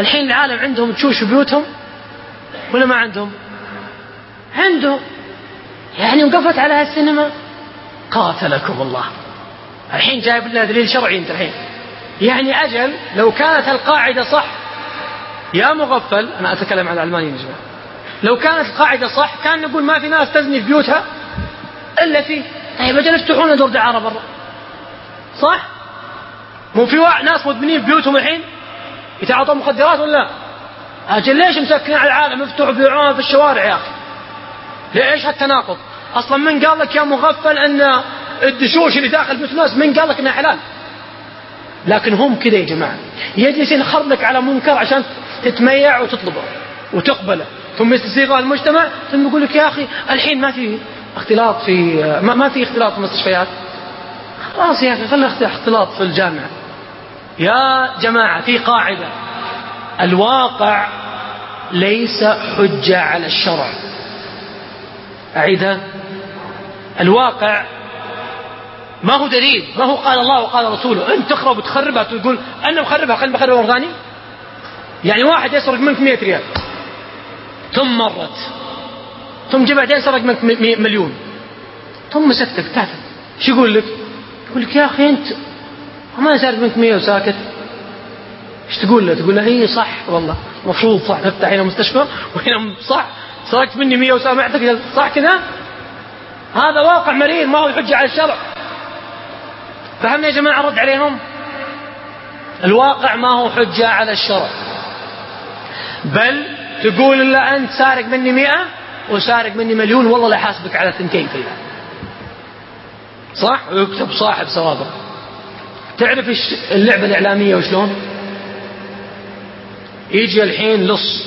الحين العالم عندهم تشوش بيوتهم ولا ما عندهم؟ عنده يعني وقفت على هالسينما قاتلكم الله الحين جايب لنا دليل شرعي أنت الحين يعني أجل لو كانت القاعدة صح يا مغفل أنا أتكلم عن الالمانيين يا جماعة لو كانت القاعده صح كان نقول ما في ناس تزني في بيوتها إلا في طيب أجل افتحوا لنا دور دعارة برا صح؟ مو في ناس مدمنين في بيوتهم الحين يتعاطون مخدرات ولا لا؟ أجل ليش مسكرين على العالم يفتحوا بيوعون في الشوارع يا أخي؟ ليش هالتناقض؟ أصلا من قال لك يا مغفل أن الدشوش اللي داخل بيوت الناس من قال لك إنها حلال؟ لكن هم كذا يا جماعة يجلس ينخر لك على منكر عشان تتميع وتطلبه وتقبله ثم يستسيغه المجتمع ثم يقول لك يا أخي الحين ما في اختلاط في ما, ما في اختلاط في المستشفيات خلاص يا أخي خلينا اختلاط في الجامعة. يا جماعة في قاعدة. الواقع ليس حجة على الشرع. أعيدها. الواقع ما هو دليل ما هو قال الله وقال رسوله. أنت تخرب وتخربها تقول أنا مخربها خليني بخرب أرغاني يعني واحد يسرق منك 100 ريال. ثم مرت ثم جاء بعدين سرق منك مليون ثم مسكتك تعرف شو يقول لك؟ يقول لك يا أخي أنت ما سارق منك 100 وساكت إيش تقول له؟ تقول له إي صح والله المفروض صح نفتح هنا مستشفى وهنا صح سرقت مني 100 وسامعتك صح كذا؟ هذا واقع مرير ما هو حجة على الشرع. فهمنا يا جماعة رد عليهم؟ الواقع ما هو حجة على الشرع. بل تقول إلا أنت سارق مني مئة وسارق مني مليون والله لا حاسبك على ثنتين الله. صح؟ ويكتب صاحب سوابق. تعرف اللعبة الإعلامية وشلون؟ يجي الحين لص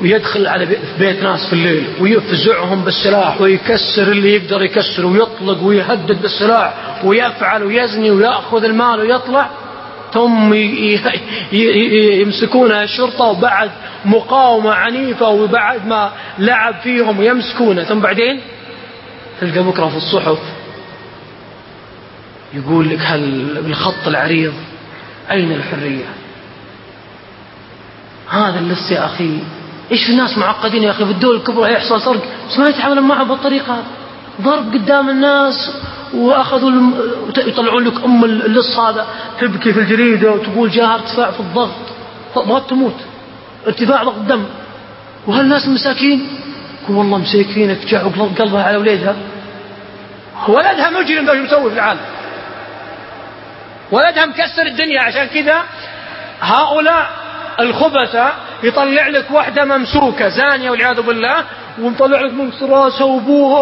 ويدخل على بيت ناس في الليل ويفزعهم بالسلاح ويكسر اللي يقدر يكسر ويطلق ويهدد بالسلاح ويفعل ويزني ويأخذ المال ويطلع ثم يمسكونها الشرطة وبعد مقاومة عنيفة وبعد ما لعب فيهم يمسكونه. ثم بعدين تلقى بكرة في الصحف يقول لك هل بالخط العريض أين الحرية؟ هذا اللص يا أخي. إيش في ناس معقدين يا أخي في الدول الكبرى يحصل سرق بس ما يتعاملون معه بالطريقة. ضرب قدام الناس. وأخذوا. يطلعون لك أم اللص هذا تبكي في الجريدة وتقول جاها ارتفاع في الضغط. بغت تموت. ارتفاع ضغط الدم وهالناس المساكين يقول والله مساكين تجعوا قلبها على وليدها. ولدها مجرم إيش مسوي في العالم. ولدها مكسر الدنيا. عشان كذا هؤلاء الخبثة يطلع لك واحدة ممسوكة زانية والعياذ بالله ومطلع لك من راسها وابوها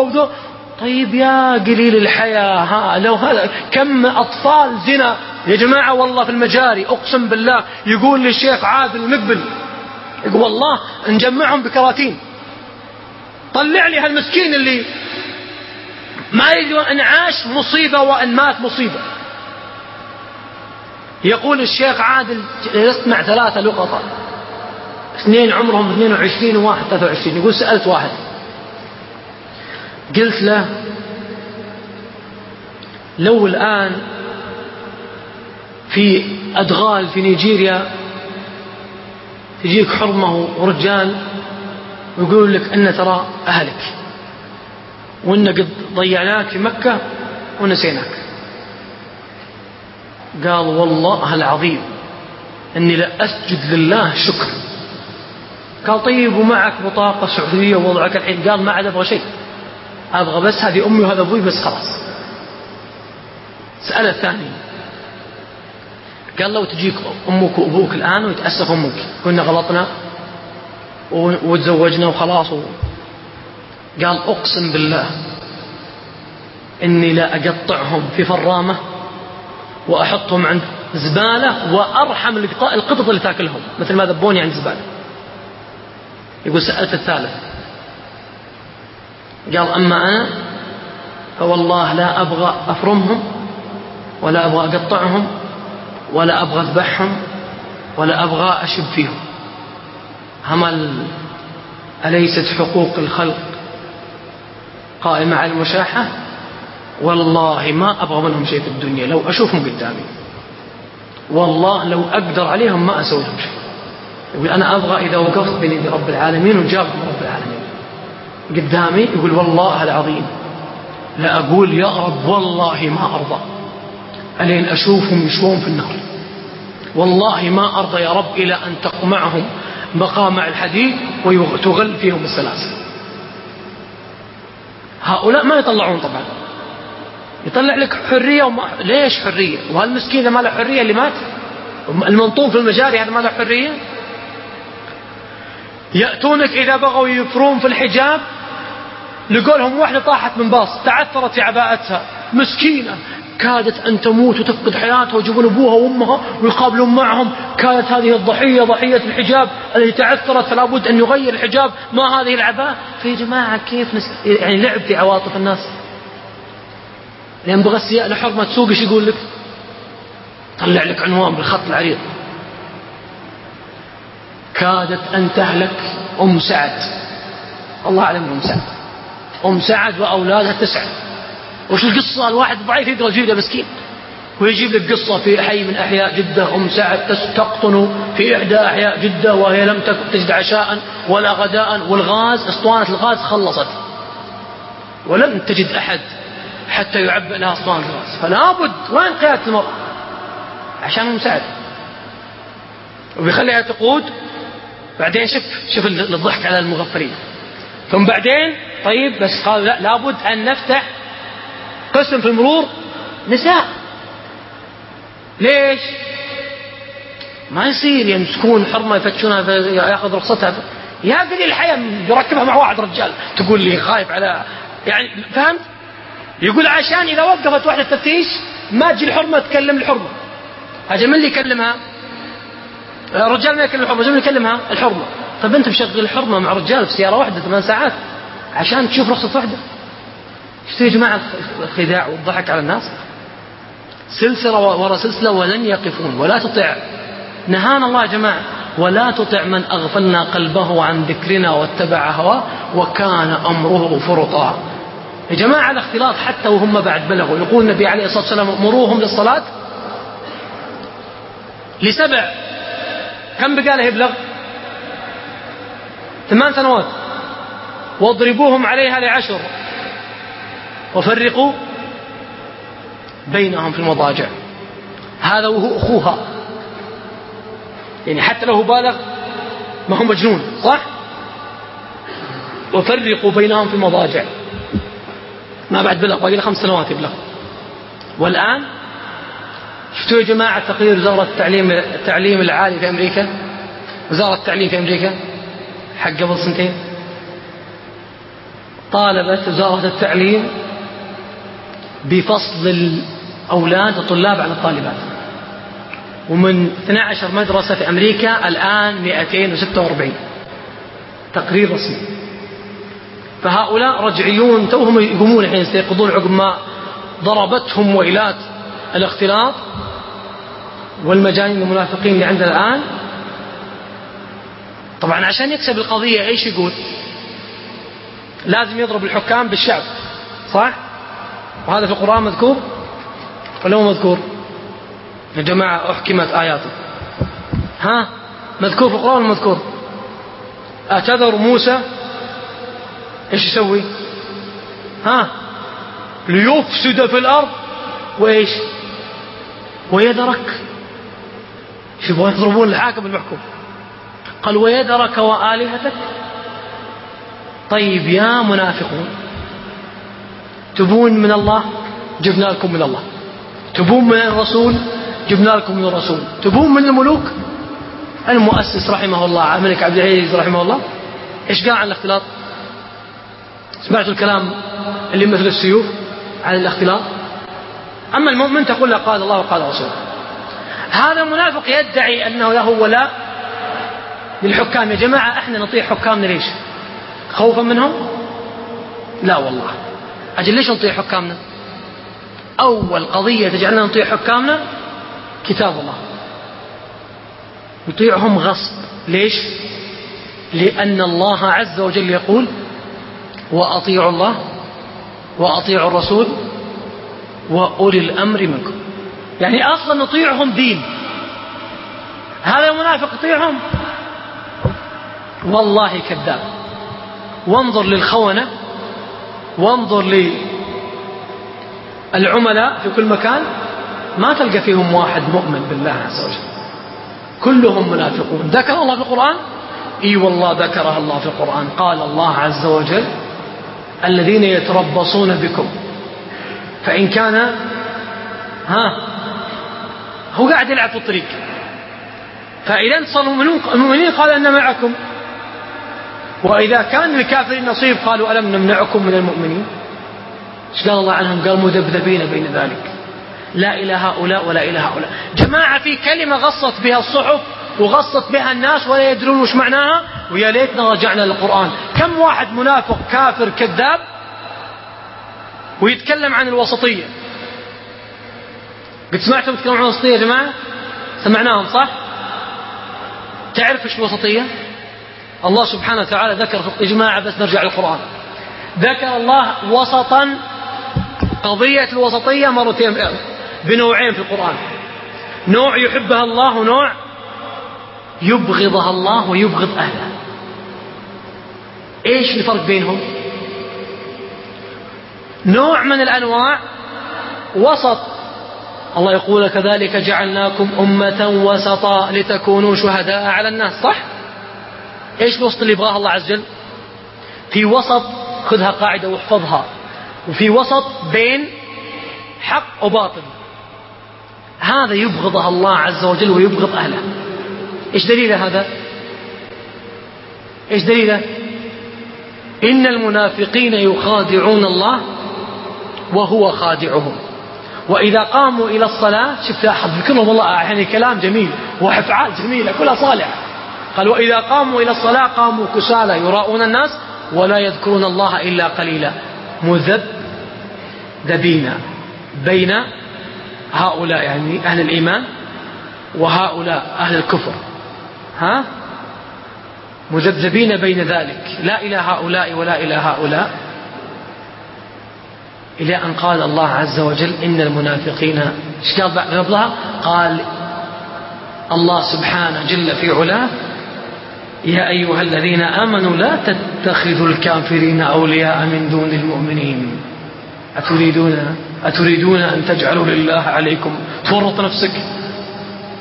طيب يا قليل الحياة ها لو هذا كم أطفال زنا. يا جماعة والله في المجاري أقسم بالله يقول للشيخ عادل المقبل يقول والله نجمعهم بكراتين. طلع لي هالمسكين اللي ما يدري أن عاش مصيبة وأن مات مصيبة. يقول الشيخ عادل جلست مع ثلاثة لقطة اثنين عمرهم 22 وواحد 23 يقول سألت واحد. قلت له لو الآن في أدغال في نيجيريا تجيك حرمة ورجال ويقول لك أن ترى أهلك وأن قد ضيعناك في مكة ونسيناك. قال والله العظيم أني لأسجد لله شكر. قال طيب ومعك بطاقة سعودية ووضعك الحين؟ قال ما عاد أبغى شيء. أبغى بس هذه أمي وهذا أبوي بس خلاص. سأل الثاني. قال لو تجيك أمك وأبوك الآن ويتأسف أمك. كنا غلطنا وتزوجنا وخلاص و... قال أقسم بالله إني لا أقطعهم في فرامة وأحطهم عند زبالة وأرحم القطط اللي تاكلهم. مثل ما ذبوني عند زبالة. يقول سألت الثالث. قال أما أنا فوالله لا أبغى أفرمهم ولا أبغى أقطعهم ولا أبغى أذبحهم ولا أبغى أشب فيهم. همل أليست حقوق الخلق قائمة على المشاحة؟ والله ما أبغى منهم شيء في الدنيا. لو أشوفهم قدامي والله لو أقدر عليهم ما أسوي لهم شيء. يقول أنا أبغى إذا وقفت بين رب العالمين وجابهم رب العالمين. قدامي يقول والله العظيم لا أقول يا رب والله ما أرضى. ألين أشوفهم يشوون في النار والله ما أرضى يا رب إلى أن تقمعهم مقامع الحديد وتغل فيهم السلاسل. هؤلاء ما يطلعون طبعا. يطلع لك حرية وما ليش حرية؟ وهالمسكين ما له حرية اللي مات؟ المنطوب في المجاري هذا ما له حرية؟ يأتونك إذا بغوا يفرون في الحجاب. لقولهم واحدة طاحت من باص تعثرت في عباءتها. مسكينة. كادت أن تموت وتفقد حياتها ويجيبون أبوها وأمها ويقابلون معهم. كانت هذه الضحية ضحية الحجاب التي تعثرت فلا بد أن يغير الحجاب. ما هذه العباءة؟ فيا جماعة كيف نس... يعني لعب في عواطف الناس. لأن السياق لحرمة تسوق إيش يقول لك؟ طلع لك عنوان بالخط العريض. كادت أن تهلك أم سعد. الله أعلم أم سعد. أم سعد وأولادها تسعة وش القصة؟ الواحد ضعيف يقرأ جيدة مسكين. ويجيب لك قصة في حي من أحياء جدة. أم سعد تقطن في إحدى أحياء جدة وهي لم تجد عشاء ولا غداء. والغاز أسطوانة الغاز خلصت. ولم تجد أحد حتى يعبئ لها أسطوانة الغاز. فلا بد وين قيادة المرأة؟ عشان أم سعد. وبيخليها تقود بعدين شوف شوف الضحك على المغفلين ثم بعدين طيب بس قالوا لا لابد أن نفتح قسم في المرور نساء. ليش؟ ما يصير يمسكون حرمة يفتشونها ياخذ رخصتها. يا قليل الحياة يركبها مع واحد رجال. تقول لي خايف على يعني فهمت؟ يقول عشان إذا وقفت واحدة تفتيش ما تجي الحرمة تكلم الحرمة. أجل من اللي يكلمها؟ الرجال ما يكلم الحرمة من اللي يكلمها الحرمة. طيب أنت مشغل الحرمة مع رجال في سيارة واحدة ثمان ساعات عشان تشوف رخصة واحدة. إيش يا جماعة؟ الخداع والضحك على الناس. سلسلة وراء سلسلة ولن يقفون ولا تطع. نهانا الله يا جماعة. ولا تطع من أغفلنا قلبه عن ذكرنا واتبع هواه وكان أمره فرطا. يا جماعة الاختلاط حتى وهم بعد بلغوا. يقول النبي عليه الصلاة والسلام مروهم للصلاة لسبع. كم بقى له يبلغ؟ ثمان سنوات. واضربوهم عليها لعشر. وفرقوا بينهم في المضاجع. هذا وهو أخوها. يعني حتى لو بالغ ما هو مجنون صح؟ وفرقوا بينهم في المضاجع. ما بعد بلغ باقي له خمس سنوات يبلغ. والآن شفتوا يا جماعة تقرير وزارة التعليم التعليم العالي في أمريكا؟ وزارة التعليم في أمريكا؟ حق قبل سنتين. طالبت وزارة التعليم بفصل الأولاد الطلاب عن الطالبات. ومن 12 مدرسة في أمريكا الآن 246 تقرير رسمي. فهؤلاء رجعيون توهم يقومون الحين يستيقظون عقب ما ضربتهم ويلات الاختلاط والمجانين المنافقين اللي عندنا الآن. طبعا عشان يكسب القضية إيش يقول؟ لازم يضرب الحكام بالشعب صح؟ وهذا في القرآن مذكور؟ ولا مو مذكور؟ يا جماعة أحكمت آياته. ها؟ مذكور في القرآن مذكور؟ أتذر موسى. إيش يسوي؟ ها؟ ليفسد في الأرض. وإيش؟ ويذرك يبغون يضربون الحاكم المحكوم. قال ويذرك وآلهتك. طيب يا منافقون تبون من الله؟ جبنا لكم من الله. تبون من الرسول؟ جبنا لكم من الرسول. تبون من الملوك؟ المؤسس رحمه الله الملك عبد العزيز رحمه الله. إيش قال عن الاختلاط؟ سمعتوا الكلام اللي مثل السيوف عن الاختلاط؟ أما المؤمن تقول له قال الله وقال رسوله هذا منافق يدعي أنه له ولاء للحكام يا جماعة إحنا نطيع حكامنا ليش؟ خوفا منهم؟ لا والله أجل ليش نطيع حكامنا؟ أول قضية تجعلنا نطيع حكامنا كتاب الله نطيعهم غصب ليش؟ لأن الله عز وجل يقول وأطيعوا الله وأطيعوا الرسول وأولي الأمر منكم. يعني أصلا نطيعهم دين. هذا المنافق يطيعهم. والله كذاب. وانظر للخونة وانظر للعملاء في كل مكان. ما تلقى فيهم واحد مؤمن بالله عز وجل. كلهم منافقون. ذكر الله في القرآن؟ إي والله ذكرها الله في القرآن. قال الله عز وجل الذين يتربصون بكم. فإن كان ها هو قاعد يلعب في الطريق. فإذا صاروا المؤمنين قال أن معكم. وإذا كان للكافرين نصيب قالوا ألم نمنعكم من المؤمنين؟ قال الله عنهم قال مذبذبين بين ذلك. لا إلى هؤلاء ولا إلى هؤلاء. جماعة في كلمة غصت بها الصحف وغصت بها الناس ولا يدرون وش معناها؟ ويا ليتنا رجعنا للقرآن. كم واحد منافق كافر كذاب ويتكلم عن الوسطية. قد سمعتم يتكلمون عن الوسطية يا جماعة؟ سمعناهم صح؟ تعرف إيش الوسطية؟ الله سبحانه وتعالى ذكر يا جماعة بس نرجع للقرآن. ذكر الله وسطا قضية الوسطية مرتين بنوعين في القرآن. نوع يحبها الله ونوع يبغضها الله ويبغض أهلها إيش الفرق بينهم؟ نوع من الأنواع وسط. الله يقول كذلك جعلناكم أمة وسطا لتكونوا شهداء على الناس صح؟ إيش الوسط اللي يبغاه الله عز وجل؟ في وسط خذها قاعدة واحفظها. وفي وسط بين حق وباطل. هذا يبغضها الله عز وجل ويبغض أهله. إيش دليله هذا؟ إيش دليله؟ إن المنافقين يخادعون الله وهو خادعهم. وإذا قاموا إلى الصلاة شفت لاحظ ذكرهم والله يعني كلام جميل وأفعال جميلة كلها صالحة. قال وإذا قاموا إلى الصلاة قاموا كسالى يراؤون الناس ولا يذكرون الله إلا قليلا. مذبذبين بين هؤلاء يعني أهل الإيمان وهؤلاء أهل الكفر. ها؟ مذبذبين بين ذلك. لا إلى هؤلاء ولا إلى هؤلاء. إلى أن قال الله عز وجل إن المنافقين إيش قال قبلها؟ قال الله سبحانه جل في علاه يا أيها الذين آمنوا لا تتخذوا الكافرين أولياء من دون المؤمنين. أتريدون أتريدون أن تجعلوا لله عليكم تورط نفسك؟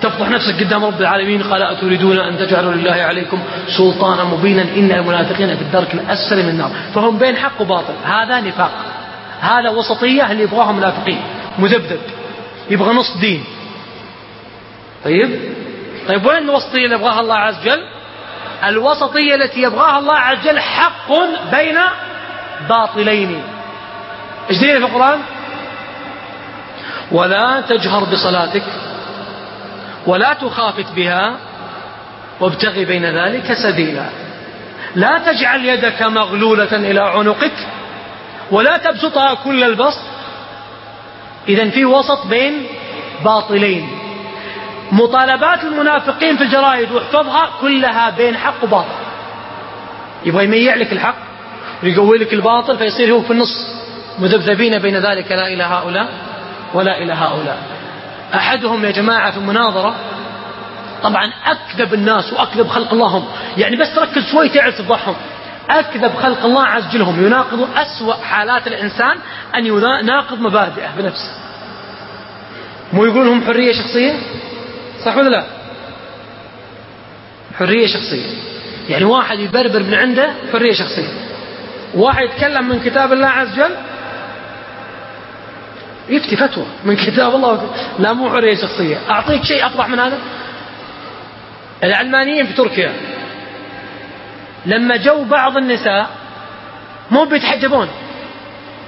تفضح نفسك قدام رب العالمين قال أتريدون أن تجعلوا لله عليكم سلطانا مبينا إن المنافقين في الدرك الأسفل من النار. فهم بين حق وباطل هذا نفاق. هذا وسطية اللي يبغاها منافقين مذبذب يبغى نص دين. طيب؟ طيب وين الوسطية اللي يبغاها الله عز وجل؟ الوسطية التي يبغاها الله عز وجل حق بين باطلين. إيش دليل في القرآن؟ ولا تجهر بصلاتك ولا تخافت بها وابتغي بين ذلك سبيلا. لا تجعل يدك مغلولة إلى عنقك. ولا تبسطها كل البسط. إذا في وسط بين باطلين. مطالبات المنافقين في الجرائد واحفظها كلها بين حق وباطل. يبغى يميع لك الحق ويقوي لك الباطل فيصير هو في النص. مذبذبين بين ذلك لا إلى هؤلاء ولا إلى هؤلاء. أحدهم يا جماعة في المناظرة طبعا أكذب الناس وأكذب خلق الله هم. يعني بس تركز شوي تعرف تفضحهم أكذب خلق الله عز وجل هم يناقض أسوأ حالات الإنسان أن يناقض مبادئه بنفسه. مو يقولون هم حرية شخصية؟ صح ولا لا؟ حرية شخصية. يعني واحد يبربر من عنده حرية شخصية. واحد يتكلم من كتاب الله عز وجل يفتي فتوى من كتاب الله. لا مو حرية شخصية. أعطيك شيء أفضح من هذا؟ العلمانيين في تركيا. لما جو بعض النساء مو بيتحجبون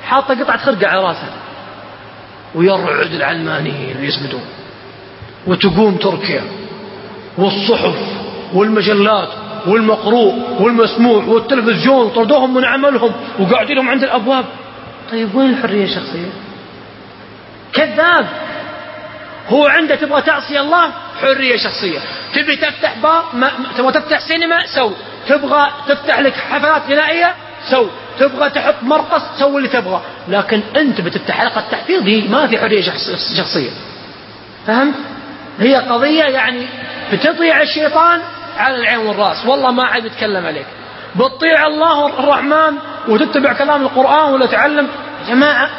حاطة قطعة خرقة على راسها ويرعد العلمانيين ويسمدون. وتقوم تركيا والصحف والمجلات والمقروء والمسموع والتلفزيون طردوهم من عملهم وقاعدين لهم عند الأبواب. طيب وين الحرية الشخصية؟ كذاب. هو عنده تبغى تعصي الله؟ حرية شخصية. تبي تفتح بار ما تبغى تفتح سينما؟ سو. تبغى تفتح لك حفلات غنائية؟ سو. تبغى تحط مرقص؟ سوي اللي تبغى. لكن أنت بتفتح حلقة تحفيظ دي ما في حرية شخصية. فهمت؟ هي قضية يعني بتطيع الشيطان على العين والرأس. والله ما عاد يتكلم عليك. بتطيع الله الرحمن وتتبع كلام القرآن ولا تعلم. يا جماعة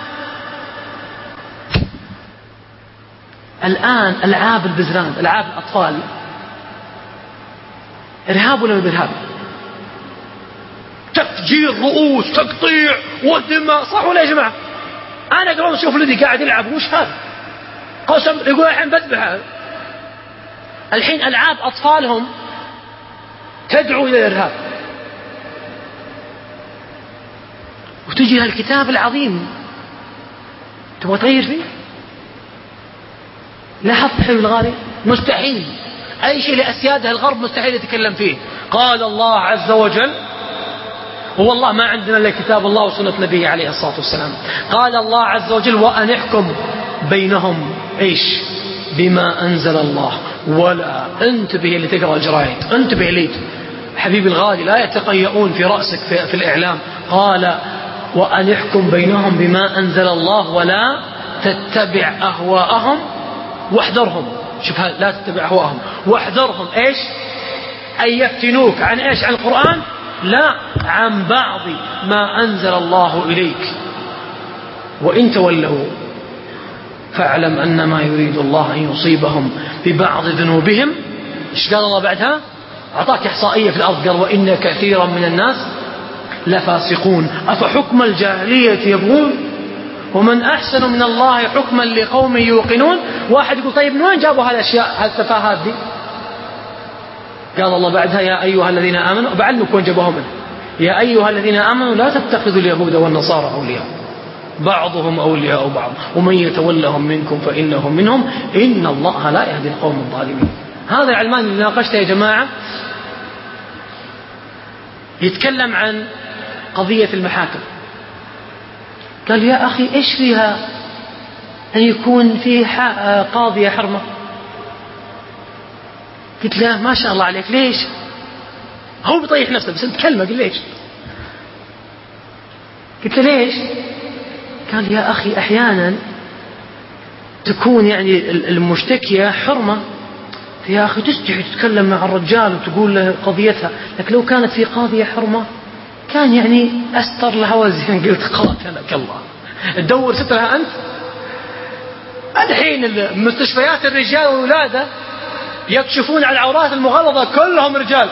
الآن ألعاب البزران ألعاب الأطفال. إرهاب ولا إرهاب تفجير رؤوس تقطيع ودماء. صح ولا يا جماعة؟ أنا قبل أشوف الذي قاعد يلعب وش هذا؟ قسم يقول الحين بذبح الحين ألعاب أطفالهم تدعو إلى الإرهاب. وتجي هالكتاب العظيم. تبغى تغير فيه؟ لاحظت حلو الغالي مستحيل. أي شيء لأسياده الغرب مستحيل يتكلم فيه. قال الله عز وجل هو الله ما عندنا إلا كتاب الله وسنة نبيه عليه الصلاة والسلام. قال الله عز وجل وأن احكم بينهم. إيش؟ بما أنزل الله. ولا انتبه اللي تقرأ الجرايد انتبه لي حبيبي الغالي لا يتقيؤون في رأسك في, في الإعلام. قال وأن يحكم بينهم بما أنزل الله ولا تتبع أهواءهم واحذرهم. شوف لا تتبع أهواءهم. واحذرهم. إيش؟ أن يفتنوك. عن إيش؟ عن القرآن؟ لا عن بعض ما أنزل الله إليك. وإن تولوا فاعلم أن ما يريد الله أن يصيبهم ببعض ذنوبهم. إيش قال الله بعدها؟ أعطاك إحصائية في الأرض. قال وإن كثيرا من الناس لفاسقون. أفحكم الجاهلية يبغون؟ ومن أحسن من الله حكما لقوم يوقنون. واحد يقول طيب من وين جابوا هالأشياء هالتفاهات دي؟ قال الله بعدها يا أيها الذين آمنوا بعلمك وين جابوها منه؟ يا أيها الذين آمنوا لا تتخذوا اليهود والنصارى أولياء بعضهم أولياء بعض. ومن يتولهم منكم فإنهم منهم. إن الله لا يهدي القوم الظالمين. هذا العلمان اللي ناقشته يا جماعة. يتكلم عن قضية المحاكم. قال يا أخي إيش فيها أن يكون في قاضية حرمة قلت له ما شاء الله عليك ليش؟ هو بيطيح نفسه بس انت كلمة قل ليش؟ قلت له ليش؟ قال يا أخي أحيانا تكون يعني المشتكية حرمة. يا أخي تستحي تتكلم مع الرجال وتقول له قضيتها لكن لو كانت في قاضية حرمة كان يعني أستر لها وزين قلت قاتلك الله. تدور سترها أنت. الحين مستشفيات الرجال والولادة يكشفون عن العورات المغلظة. كلهم رجال.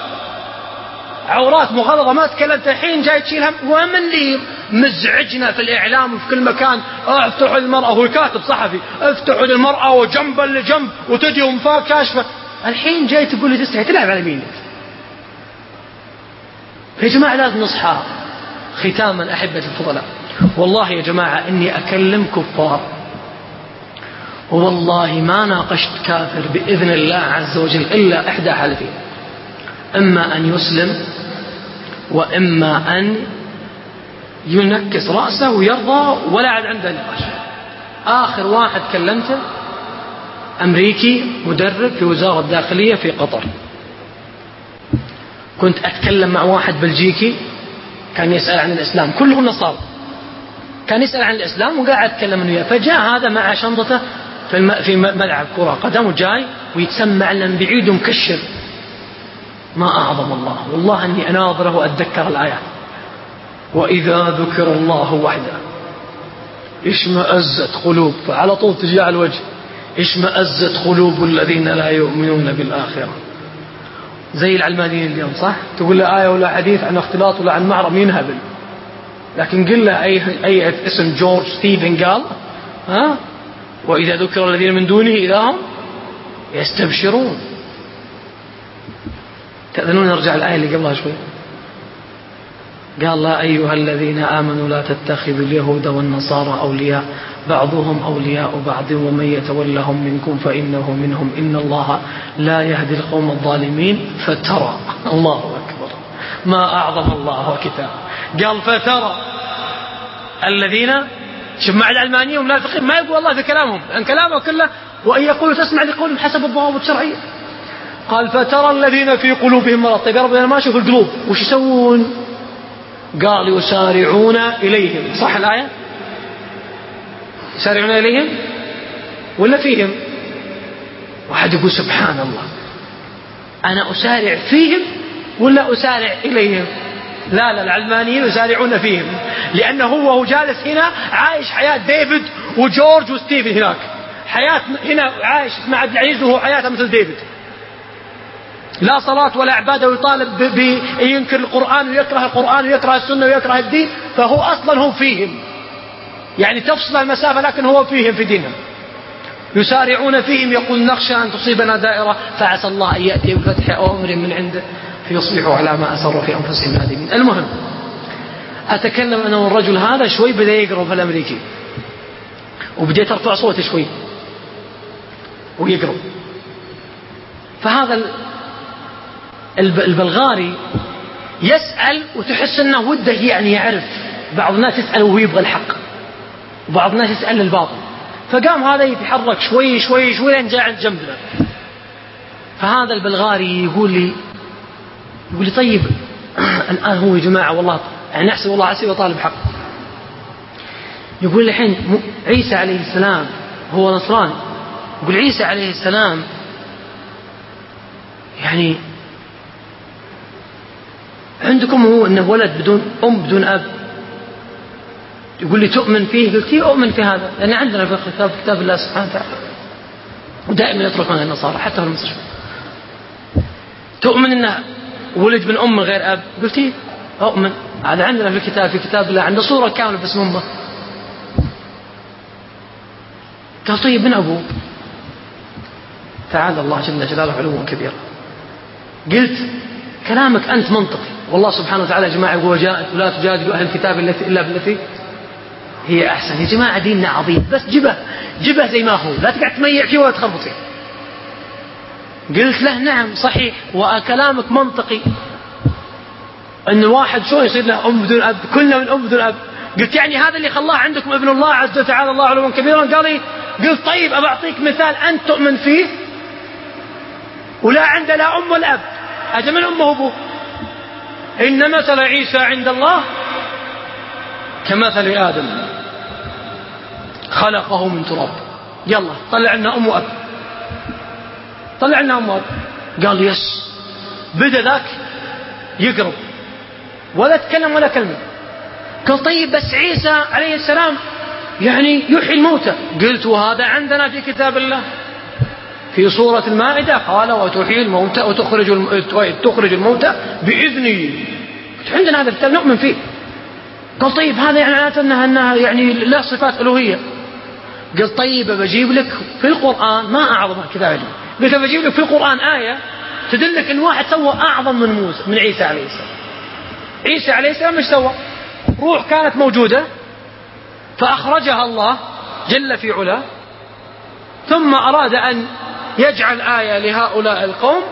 عورات مغلظة. ما تكلمت الحين جاي تشيلها ومن اللي مزعجنا في الإعلام وفي كل مكان. افتحوا المرأة. هو كاتب صحفي. افتحوا للمرأة وجنبا لجنب وتجي ومفاك كاشفة. الحين جاي تقول لي تستحي تلعب على مين؟ يا جماعة لازم نصحى ختاما أحبتي الفضلاء. والله يا جماعة إني أكلم كفار والله ما ناقشت كافر بإذن الله عز وجل إلا إحدى حالتين. إما أن يسلم وإما أن ينكس رأسه ويرضى ولا عاد عنده نقاش. آخر واحد كلمته أمريكي مدرب في وزارة الداخلية في قطر. كنت أتكلم مع واحد بلجيكي كان يسأل عن الإسلام. كلهم نصارى. كان يسأل عن الإسلام وقاعد أتكلم وياه. فجاء هذا مع شنطته في. في ملعب كرة قدم وجاي ويتسمع لنا بعيد ومكشر. ما أعظم الله. والله أني أناظره وأتذكر الآيات. وإذا ذكر الله وحده اشمأزت قلوب. فعلى طول تجي على الوجه اشمأزت قلوب الذين لا يؤمنون بالآخرة. زي العلمانيين اليوم صح؟ تقول له آية ولا حديث عن اختلاط ولا عن معرض ينهبل لكن قل له أي, أي اسم جورج ستيفن قال ها؟ وإذا ذكر الذين من دونه إذا هم يستبشرون. تأذنون نرجع الآية اللي قبلها شوي؟ قال لا أيها الذين آمنوا لا تتخذوا اليهود والنصارى أولياء. بعضهم أولياء بعض ومن يتولهم منكم فإنه منهم. إن الله لا يهدي القوم الظالمين فترى. الله أكبر. ما أعظم الله وكتاب. قال فترى. الذين شوف مع العلمانيين والمنافقين ما يقول الله في كلامهم لأن كلامه كله وأن يقولوا تسمع لقولهم حسب الضوابط الشرعية. قال فترى الذين في قلوبهم مرض. طيب يا رب أنا ما أشوف القلوب. وش يسوون؟ قال يسارعون إليهم. صح الآية؟ يسارعون إليهم ولا فيهم؟ واحد يقول سبحان الله. أنا أسارع فيهم ولا أسارع إليهم؟ لا لا العلمانيين يسارعون فيهم. لأنه هو وهو جالس هنا عايش حياة ديفيد وجورج وستيفن هناك. حياة هنا عايش مع عبد العزيز وهو حياته مثل ديفيد. لا صلاة ولا عبادة ويطالب بينكر القرآن ويكره القرآن ويكره السنة ويكره الدين فهو أصلا هو فيهم. يعني تفصل المسافة لكن هو فيهم في دينهم. يسارعون فيهم يقول نخشى أن تصيبنا دائرة فعسى الله أن يأتي بفتح أمر من عنده فيصبحوا على ما أسروا في أنفسهم نادمين. المهم أتكلم أنا والرجل هذا شوي بدأ يقرأ في الأمريكي. وبديت أرفع صوتي شوي. ويقرأ. فهذا البلغاري يسأل وتحس أنه وده يعني يعرف. بعض الناس يسأل وهو يبغى الحق. وبعض الناس يسأل الباطل فقام هذا يتحرك شوي شوي شوي لين جاء عند جنبنا فهذا البلغاري يقول لي يقول لي طيب الآن هو يا جماعة والله يعني أحسب والله عسى طالب حق. يقول الحين عيسى عليه السلام هو نصراني يقول عيسى عليه السلام يعني عندكم هو إنه ولد بدون أم بدون أب؟ يقول لي تؤمن فيه؟ قلت لي أؤمن في هذا لأن عندنا في كتاب كتاب الله سبحانه وتعالى. ودائما يطرقون النصارى حتى في المستشفى. تؤمن انه ولد من من غير أب؟ قلت لي أؤمن. هذا عندنا في الكتاب في كتاب الله عنده صورة كاملة باسم أمه. قال طيب من أبوه؟ تعالى الله جل جلاله علوا كبيرا. قلت كلامك أنت منطقي. والله سبحانه وتعالى يا جماعة يقول جاءت ولا تجادلوا أهل الكتاب إلا بالتي هي أحسن. يا جماعة ديننا عظيم. بس جبه. جبه زي ما هو. لا تقعد تميع فيه ولا تخربط فيه قلت له نعم صحيح. وكلامك منطقي. أن الواحد شلون يصير له؟ أم بدون أب. كلنا من أم بدون أب. قلت يعني هذا اللي خلاه عندكم ابن الله عز وجل الله علوا كبيرا. قال لي قلت طيب أبى أعطيك مثال. أنت تؤمن فيه؟ ولا عنده لا أم ولا أب. أجل من أمه وأبوه. إن مثل عيسى عند الله كمثل آدم خلقه من تراب. يلا طلع لنا أم وأب. طلع لنا أم وأب. قال يس. بدأ ذاك يقرب. ولا تكلم ولا كلمة. قال طيب بس عيسى عليه السلام يعني يحيي الموتى. قلت وهذا عندنا في كتاب الله. في سورة المائدة قال وتحيي الموتى وتخرج تخرج الموتى بإذني. عندنا هذا الكتاب نؤمن فيه. قال طيب هذا يعني معناته انها إنها يعني لا صفات ألوهية. قال طيب بجيب لك في القرآن ما أعظم كذا علي قلت بجيب لك في القرآن آية تدلك إن واحد سوى أعظم من موسى من عيسى عليه السلام. عيسى عليه السلام إيش سوى؟ روح كانت موجودة فأخرجها الله جل في علاه. ثم أراد أن يجعل آية لهؤلاء القوم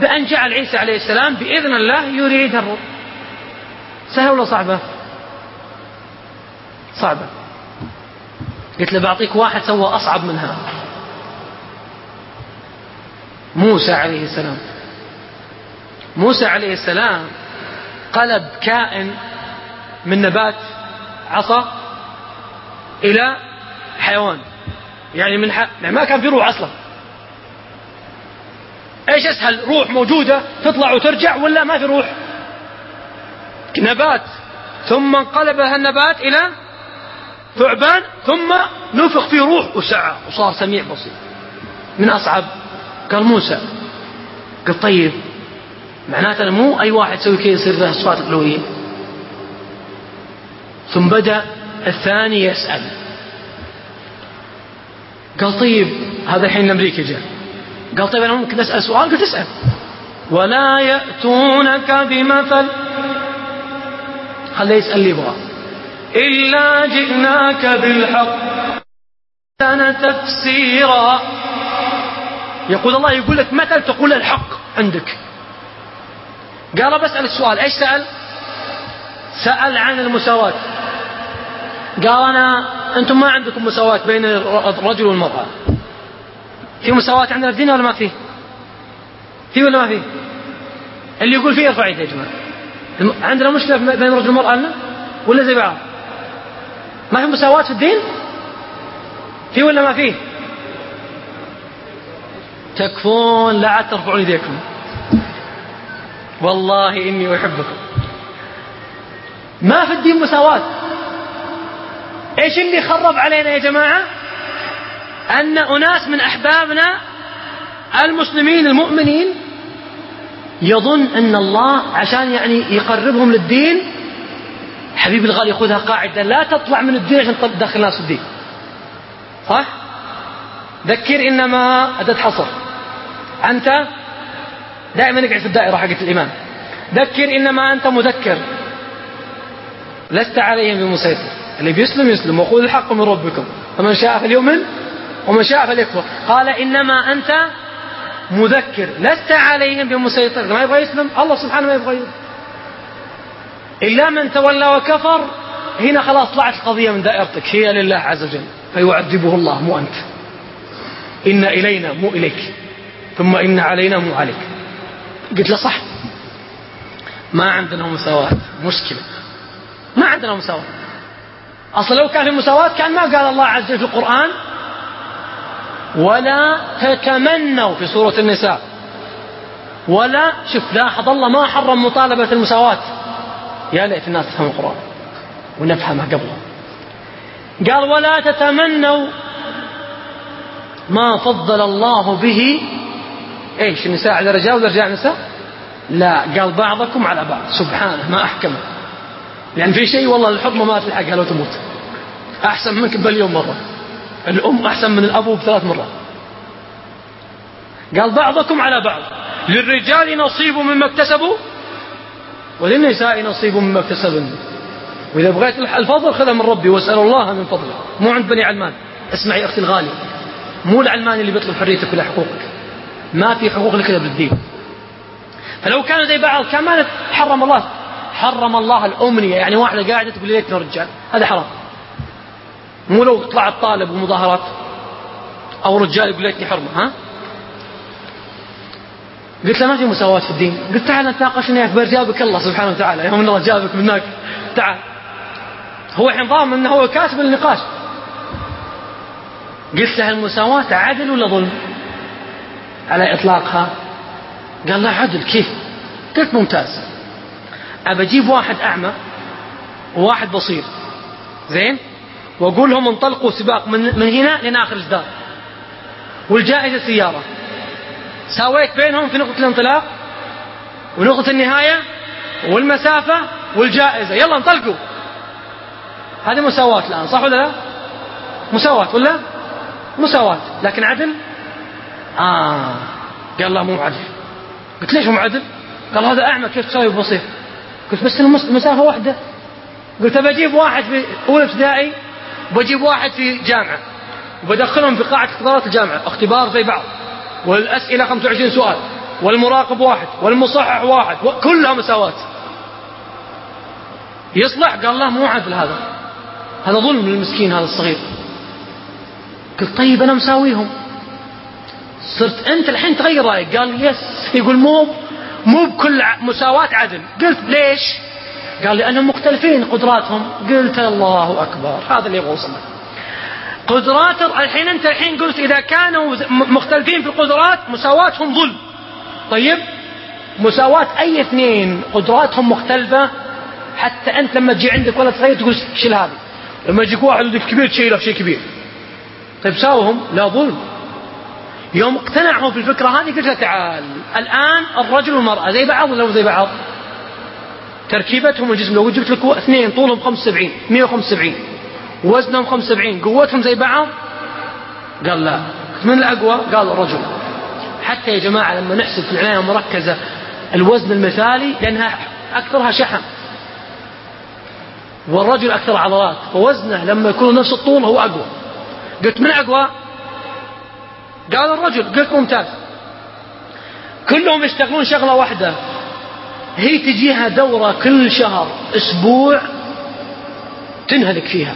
بأن جعل عيسى عليه السلام بإذن الله يريد الروح. سهل ولا صعبة؟ صعبة. قلت له بعطيك واحد سوى أصعب منها. موسى عليه السلام. موسى عليه السلام قلب كائن من نبات عصا إلى حيوان. يعني من ح... يعني ما كان في روح أصلا. إيش اسهل روح موجودة تطلع وترجع ولا ما في روح؟ نبات. ثم انقلبها النبات إلى ثعبان ثم نفخ فيه روح. وسعى. وصار سميع بصير. من أصعب. قال موسى. قال طيب. معناته مو أي واحد يسوي كذا يصير له صفات الألوهية ثم بدأ الثاني يسأل. قال طيب. هذا الحين الأمريكي جاء. قال طيب أنا ممكن أسأل سؤال؟ قلت اسأل. ولا يأتونك بمثل. خليه يسأل اللي يبغاه. إلا جئناك بالحق. كان تفسيرا. يقول الله يقول لك مثل تقول الحق عندك. قال بسأل السؤال. إيش سأل؟ سأل عن المساواة. قال أنا أنتم ما عندكم مساواة بين الرجل والمرأة. في مساواة عندنا في الدين ولا ما فيه في ولا ما فيه اللي يقول فيه ارفع يده يا جماعة. عندنا مشكلة بين الرجل والمرأة ولا زي بعض؟ ما في مساواة في الدين؟ في ولا ما فيه تكفون لا عاد ترفعون يديكم. والله إني أحبكم. ما في الدين مساواة. إيش اللي خرب علينا يا جماعة؟ أن أناس من أحبابنا المسلمين المؤمنين يظن أن الله عشان يعني يقربهم للدين حبيبي الغالي خذها قاعدة لا تطلع من الدين عشان تدخل الناس الدين. صح؟ ذكر إنما أداة حصر. أنت دائما نقعد في الدائرة حقت الإيمان ذكر إنما أنت مذكر. لست عليهم بمسيطر. اللي بيسلم يسلم وخذ الحق من ربكم. فمن شاء فليؤمن ومن شاء فليكفر. قال إنما أنت مذكر لست عليهم بمسيطر. ما يبغى يسلم؟ الله سبحانه ما يبغى يسلم. إلا من تولى وكفر هنا خلاص طلعت القضية من دائرتك. هي لله عز وجل. فيعذبه الله مو أنت. إن إلينا مو إليك. ثم إن علينا مو عليك. قلت له صح. ما عندنا مساواة. مشكلة. ما عندنا مساواة. أصلا لو كان في مساواة كان ما قال الله عز وجل في القرآن ولا تتمنوا في سورة النساء. ولا شوف لاحظ الله ما حرم مطالبة المساواة. يا ليت الناس تفهم القرآن ونفهمه قبله. قال ولا تتمنوا ما فضل الله به إيش النساء على الرجال ولا الرجال نساء؟ لا قال بعضكم على بعض. سبحانه ما أحكمه. يعني في شيء والله الحكمة ما تلحقها لو تموت. أحسن منك بمليون مرة. الأم أحسن من الأب بثلاث مرات. قال بعضكم على بعض. للرجال نصيب مما اكتسبوا وللنساء نصيب مما اكتسبن. وإذا بغيت الفضل خذها من ربي واسأل الله من فضله. مو عند بني علمان. اسمعي أختي الغالية مو العلماني اللي بيطلب حريتك ولا حقوقك. ما في حقوق لك بالدين. فلو كانوا زي بعض كان ما حرم الله. حرم الله الأمنية. يعني واحدة قاعدة تقول ليتنا رجال. هذا حرام. مو لو طلعت طالب ومظاهرات. أو رجال يقول ليتني حرمة ها؟ قلت له ما في مساواة في الدين. قلت تعال نتناقش وياك برجابك الله سبحانه وتعالى. يوم الله جابك من هناك. تعال. هو الحين ضامن إنه هو كاسب النقاش. قلت له المساواة عدل ولا ظلم؟ على إطلاقها. قال لا عدل. كيف؟ قلت ممتاز. أبى أجيب واحد أعمى وواحد بصير. زين؟ وأقول لهم انطلقوا سباق من, من هنا لين آخر الجدار والجائزة سيارة. ساويت بينهم في نقطة الانطلاق ونقطة النهاية والمسافة والجائزة. يلا انطلقوا. هذه مساواة الآن صح ولا لا؟ مساواة ولا؟ مساواة. لكن عدل؟ آه. قال لا مو عدل. قلت ليش مو عدل؟ قال هذا أعمى كيف تساوي بصير قلت بس المسافة واحدة. قلت بجيب واحد في أولى ابتدائي وبجيب واحد في جامعة وبدخلهم في قاعة اختبارات الجامعة اختبار زي بعض والأسئلة 25 سؤال والمراقب واحد والمصحح واحد كلها مساواة يصلح؟ قال لا مو عدل هذا. هذا ظلم للمسكين هذا الصغير. قلت طيب أنا مساويهم. صرت أنت الحين تغير رأيك؟ قال يس. يقول مو مو بكل مساواة عدل. قلت ليش؟ قال لأنهم مختلفين قدراتهم. قلت الله أكبر. هذا اللي يبغى وصل قدرات الحين أنت الحين قلت إذا كانوا مختلفين في القدرات مساواتهم ظلم. طيب؟ مساواة أي اثنين؟ قدراتهم مختلفة. حتى أنت لما تجي عندك ولد صغير تقول شيل هذه. لما يجيك واحد ولد كبير تشيله في شيء كبير. طيب ساوهم؟ لا ظلم. يوم اقتنعوا بالفكرة هذه قلت تعال الآن الرجل والمرأة زي بعض ولا زي بعض؟ تركيبتهم الجسم لو جبت لك اثنين طولهم 75 175 وزنهم 75 قوتهم زي بعض؟ قال لا. من الأقوى؟ قال الرجل حتى يا جماعة لما نحسب في العناية المركزة الوزن المثالي لأنها أكثرها شحم. والرجل أكثر عضلات. فوزنه لما يكون نفس الطول هو أقوى. قلت من أقوى قال الرجل. قلت ممتاز. كلهم يشتغلون شغلة واحدة. هي تجيها دورة كل شهر أسبوع تنهلك فيها.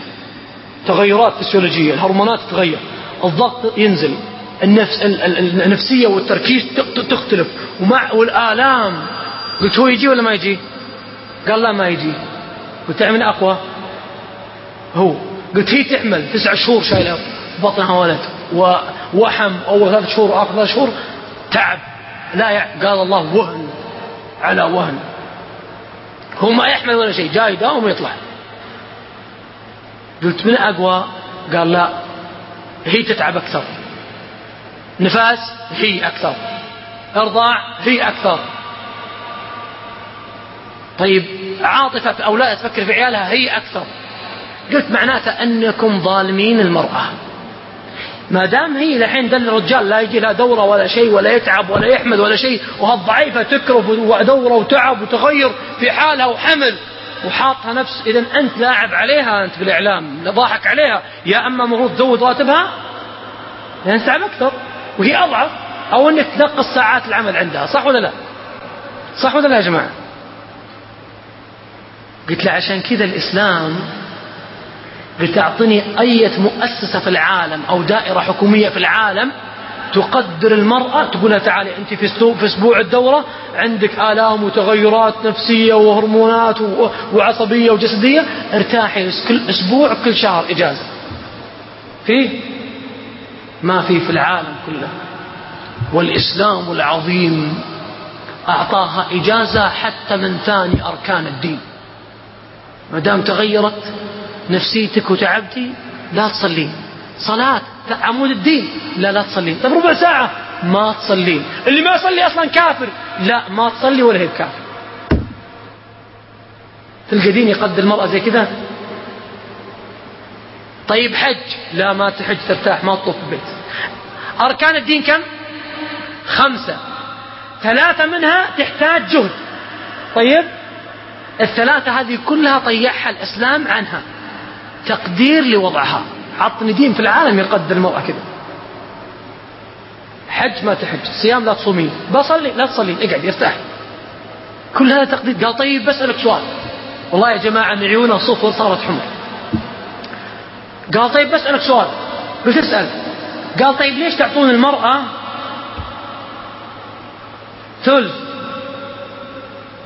تغيرات فسيولوجية الهرمونات تتغير الضغط ينزل النفس النفسية والتركيز تختلف. ومع والآلام قلت هو يجي ولا ما يجي؟ قال لا ما يجي. قلت من أقوى؟ هو. قلت هي تحمل تسع شهور شايلة بطنها ولد. ووحم أول ثلاث شهور وآخر ثلاث شهور تعب. لا قال الله وهن. على وهن. هو ما يحمل ولا شيء جاي يداوم ويطلع قلت من أقوى؟ قال لا هي تتعب أكثر. نفاس هي أكثر. إرضاع هي أكثر. طيب عاطفة في أولادها تفكر في عيالها هي أكثر. قلت معناته أنكم ظالمين المرأة. ما دام هي الحين دل الرجال لا يجي لها دورة ولا شيء ولا يتعب ولا يحمل ولا شيء وهالضعيفة تكرف ودورة وتعب وتغير في حالها وحمل وحاطها نفس إذا أنت لاعب عليها أنت بالإعلام ضاحك عليها يا أما المفروض تزود راتبها لأن تتعب أكثر وهي أضعف أو أنك تنقص ساعات العمل عندها صح ولا لا؟ صح ولا لا يا جماعة؟ قلت له عشان كذا الإسلام قلت أعطني أية مؤسسة في العالم أو دائرة حكومية في العالم تقدر المرأة تقول لها تعالي أنت في في أسبوع الدورة عندك آلام وتغيرات نفسية وهرمونات وعصبية وجسدية ارتاحي كل أسبوع كل شهر إجازة. فيه ما في في العالم كله. والإسلام العظيم أعطاها إجازة حتى من ثاني أركان الدين. ما دام تغيرت نفسيتك وتعبتي لا تصلين. صلاة عمود الدين. لا لا تصلين. طيب ربع ساعة ما تصلين. اللي ما يصلي أصلا كافر. لا ما تصلي ولا هي كافر تلقى دين يقدر المرأة زي كذا؟ طيب حج. لا ما تحج ترتاح ما تطوف البيت أركان الدين كم؟ خمسة. ثلاثة منها تحتاج جهد. طيب الثلاثة هذه كلها طيحها الإسلام عنها. تقدير لوضعها. عطني دين في العالم يقدر المرأة كذا. حج ما تحج صيام لا تصومين بصلي لا تصلين اقعد ارتاح. كل هذا تقدير. قال طيب بسألك سؤال. والله يا جماعة من عيونه صفر صارت حمر. قال طيب بسألك سؤال. قلت اسأل. قال طيب ليش تعطون المرأة ثلث؟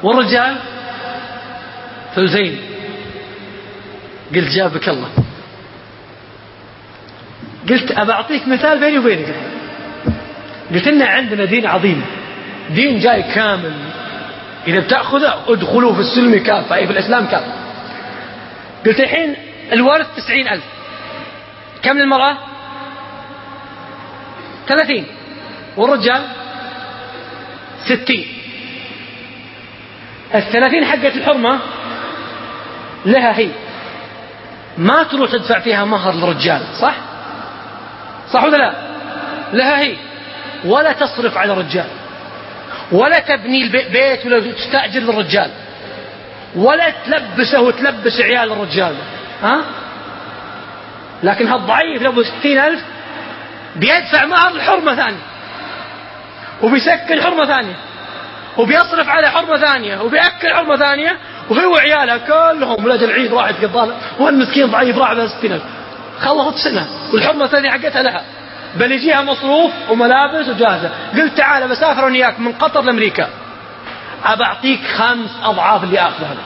والرجال ثلثين. قلت جابك الله. قلت أبى أعطيك مثال بيني وبينك. قلت إن عندنا دين عظيم. دين جاي كامل. إذا بتأخذه ادخلوا في السلم كافة أي في الإسلام كافة. قلت الحين الورث تسعين ألف. كم للمرأة؟ ثلاثين. والرجال؟ ستين. الثلاثين حقة الحرمة لها هي. ما تروح تدفع فيها مهر للرجال صح؟ صح ولا لا؟ لها هي. ولا تصرف على الرجال ولا تبني البيت ولا تستأجر للرجال ولا تلبسه وتلبس عيال الرجال. ها؟ لكن هالضعيف لو ستين ألف بيدفع مهر الحرمة ثانية وبيسكن حرمة ثانية وبيصرف على حرمة ثانية وبيأكل حرمة ثانية وهو وعيالها كلهم ولاد العيد راحت قضانا والمسكين ضعيف راح ستين ألف خلصت سنة والحرمة الثانية حقتها لها. بل يجيها مصروف وملابس وجاهزة. قلت تعال بسافر وياك من قطر لأمريكا. أبى أعطيك خمس أضعاف اللي أخذه أنا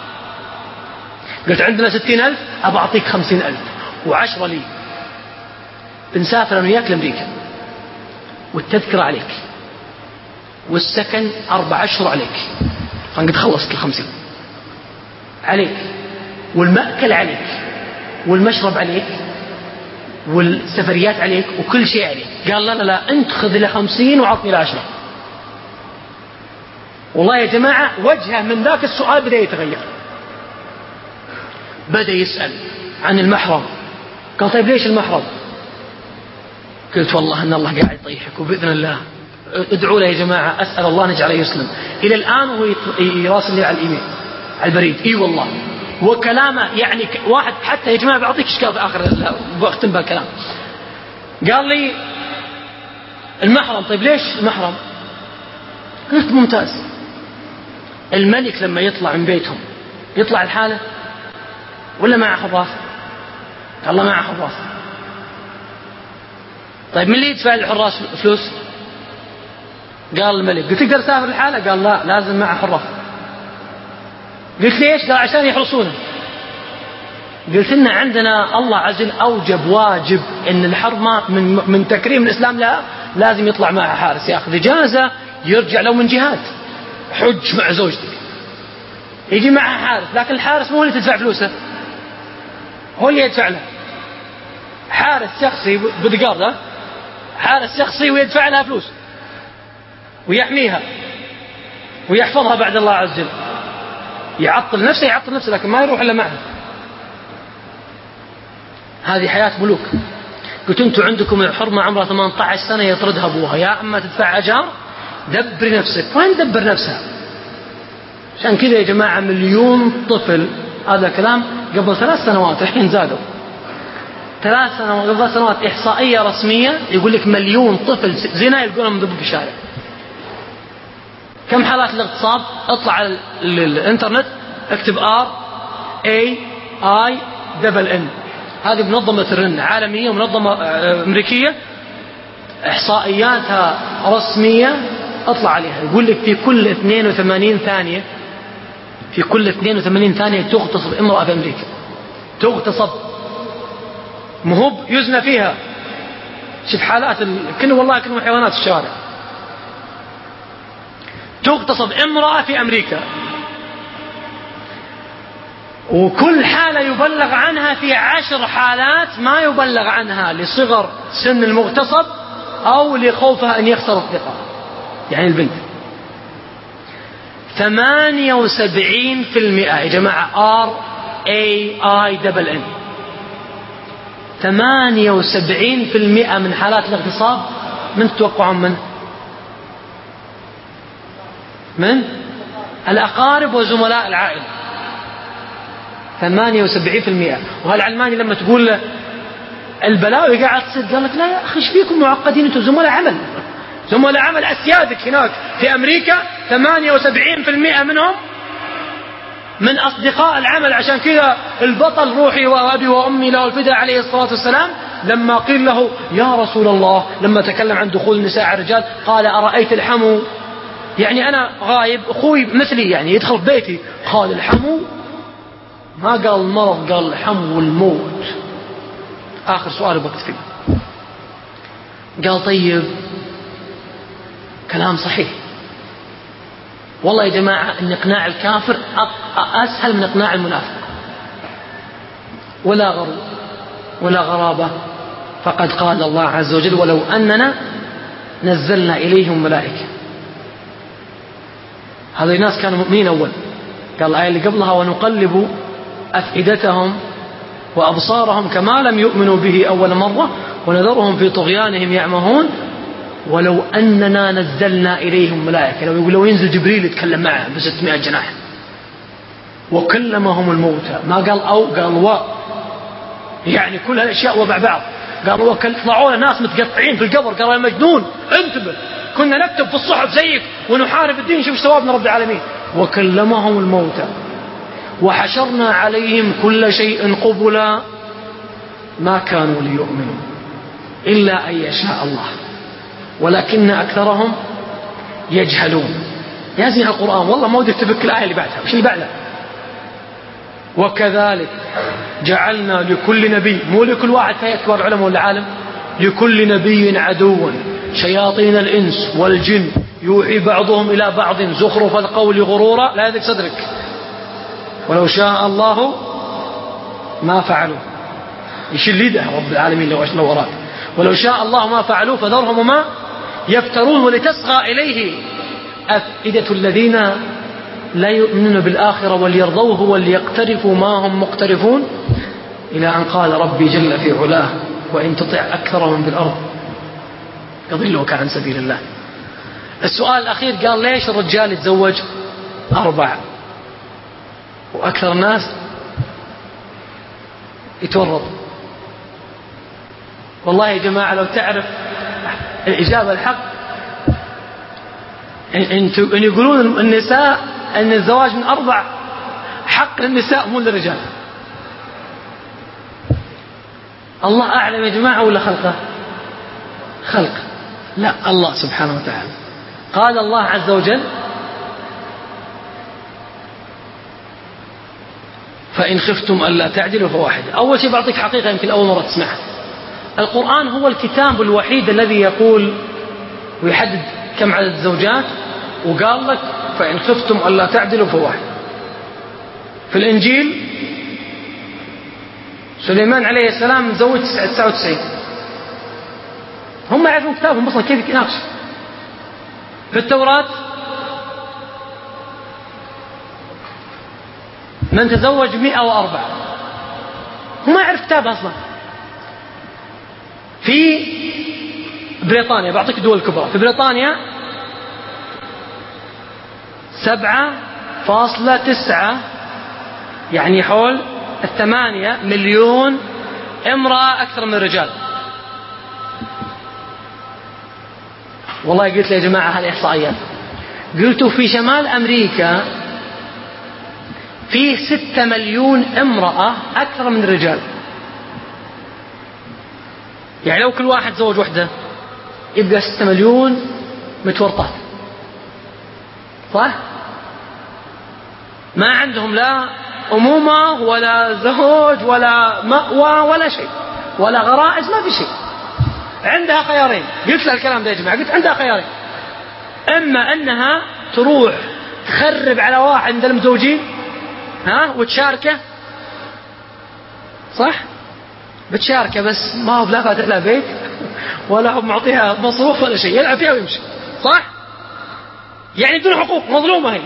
قلت عندنا ستين ألف أبى أعطيك خمسين ألف. وعشرة لي. بنسافر أنا وياك لأمريكا. والتذكرة عليك. والسكن أربع أشهر عليك. فأنا قد خلصت الخمسين. عليك. والمأكل عليك. والمشرب عليك. والسفريات عليك. وكل شيء عليك. قال لا لا لا أنت خذ له خمسين وعطني له عشرة. والله يا جماعة وجهه من ذاك السؤال بدأ يتغير. بدأ يسأل عن المحرم. قال طيب ليش المحرم؟ قلت والله أن الله قاعد يطيحك وبإذن الله. ادعوا له يا جماعة أسأل الله نجعله يسلم. إلى الآن هو يراسل لي على الإيميل. البريد. إي والله. وكلامه يعني واحد حتى يا جماعة بعطيك إشكال في آخر بختم بالكلام قال لي المحرم. طيب ليش المحرم؟ قلت ممتاز. الملك لما يطلع من بيتهم يطلع الحالة ولا معه حراس قال الله معه حراس طيب من اللي يدفع الحراس فلوس؟ قال الملك. قلت تقدر تسافر الحالة قال لا لازم معه حراس قلت ليش قال عشان يحرسونه قلت إن عندنا الله عز وجل أوجب واجب إن الحرمة من, من تكريم الإسلام لها لازم يطلع معها حارس ياخذ إجازة يرجع لو من جهاد. حج مع زوجتك. يجي معها حارس لكن الحارس مو اللي تدفع فلوسه. هو اللي يدفع له. حارس شخصي بدقار حارس شخصي ويدفع لها فلوس. ويحميها. ويحفظها بعد الله عز وجل. يعطل نفسه يعطل نفسه لكن ما يروح إلا معه. هذه حياة ملوك. قلت أنتم عندكم الحرمة عمرها 18 سنة يطردها أبوها. يا أما تدفع أجار دبري نفسك. وين دبر نفسها؟ عشان كذا يا جماعة مليون طفل. هذا كلام قبل ثلاث سنوات الحين زادوا. ثلاث سنوات قبل ثلاث سنوات إحصائية رسمية يقول لك مليون طفل زنا يلقونهم مذبوح في الشارع. كم حالات الاغتصاب؟ اطلع على الانترنت اكتب R A I double N هذه منظمة ال RAINN عالمية ومنظمة آه، أمريكية إحصائياتها رسمية. اطلع عليها. يقول لك في كل 82 ثانية في كل 82 ثانية تغتصب امرأة في أمريكا. تغتصب. مهب يزنى فيها. شوف حالات ال... كنا والله كنا حيوانات الشوارع. تغتصب امرأة في أمريكا. وكل حالة يبلغ عنها في عشر حالات ما يبلغ عنها لصغر سن المغتصب أو لخوفها أن يخسر الثقة. يعني البنت. ثمانية وسبعين في المئة. يا جماعة R A I دبل N ثمانية وسبعين في المئة من حالات الاغتصاب من تتوقعون من؟ من الأقارب وزملاء العائلة. ثمانية وسبعين في المئة. وهالعلماني لما تقول له البلاوي قاعد تصير قال لك لا يا أخي إيش فيكم معقدين أنتم زملاء عمل؟ زملاء عمل أسيادك هناك. في أمريكا 78% منهم من أصدقاء العمل. عشان كذا البطل روحي وأبي وأمي له الفداء عليه الصلاة والسلام لما قيل له يا رسول الله لما تكلم عن دخول النساء على الرجال قال أرأيت الحمو؟ يعني أنا غايب أخوي مثلي يعني يدخل في بيتي قال الحمو. ما قال المرض قال الحمو والموت. آخر سؤال بكتب قال طيب كلام صحيح. والله يا جماعة أن إقناع الكافر أسهل من إقناع المنافق. ولا غرو ولا غرابة. فقد قال الله عز وجل ولو أننا نزلنا إليهم ملائكة. هذه الناس كانوا مؤمنين أول. قال الآية اللي قبلها ونقلب أفئدتهم وأبصارهم كما لم يؤمنوا به أول مرة ونذرهم في طغيانهم يعمهون. ولو أننا نزلنا إليهم ملائكة لو يقول لو ينزل جبريل يتكلم معه ب 600 جناح. وكلمهم الموتى. ما قال أو قال و يعني كل الأشياء ومع بعض. قال وكل طلعوا ناس متقطعين في القبر. قالوا يا مجنون انتبه كنا نكتب في الصحف زيك ونحارب الدين. شوف ثوابنا رب العالمين. وكلمهم الموتى وحشرنا عليهم كل شيء قبلا ما كانوا ليؤمنوا إلا أن يشاء الله. ولكن أكثرهم يجهلون. يا زين القرآن والله ما ودي تفك الآية اللي بعدها. وش اللي بعدها؟ وكذلك جعلنا لكل نبي مو لكل واحد في كبار العلماء والعالم لكل نبي عدوا شياطين الإنس والجن يوحي بعضهم إلى بعض زخرف القول غرورا. لا يدك صدرك. ولو شاء الله ما فعلوا. يشيل يده رب العالمين لو لو أراد ولو شاء الله ما فعلوه فذرهم وما يفترون ولتصغى إليه. أفئدة الذين لا يؤمنون بالآخرة وليرضوه وليقترفوا ما هم مقترفون إلى أن قال ربي جل في علاه وإن تطع أكثر من في الأرض. يضلك عن سبيل الله. السؤال الأخير قال ليش الرجال يتزوج؟ أربع. وأكثر الناس يتورط. والله يا جماعة لو تعرف الإجابة الحق إن يقولون النساء أن الزواج من أربع حق للنساء مو للرجال. الله أعلم يا جماعة ولا خلقه؟ خلق. لا الله سبحانه وتعالى. قال الله عز وجل فإن خفتم ألا تعدلوا فواحدة أول شيء بعطيك حقيقة يمكن أول مرة تسمعها. القرآن هو الكتاب الوحيد الذي يقول ويحدد كم عدد الزوجات وقال لك فإن خفتم ألا تعدلوا فواحد في الإنجيل سليمان عليه السلام متزوج 99 هم يعرفون كتابهم أصلا كيف يناقش. في التوراة من تزوج 104 هو ما يعرف كتاب أصلا. في بريطانيا بعطيك الدول الكبرى في بريطانيا سبعة فاصلة تسعة يعني حول الثمانية مليون امرأة أكثر من الرجال والله قلت لي يا جماعة هالإحصائيات قلت في شمال أمريكا فيه ستة مليون امرأة أكثر من الرجال يعني لو كل واحد زوج وحدة يبقى ستة مليون متورطات. صح؟ ما عندهم لا أمومة ولا زوج ولا مأوى ولا شيء ولا غرائز ما في شيء. عندها خيارين. قلت لها الكلام ده يا جماعة قلت عندها خيارين. إما أنها تروح تخرب على واحد من المزوجين ها وتشاركه. صح؟ بتشاركه بس ما هو لا فاتح لها بيت ولا هو معطيها مصروف ولا شيء يلعب فيها ويمشي. صح؟ يعني بدون حقوق مظلومة هي.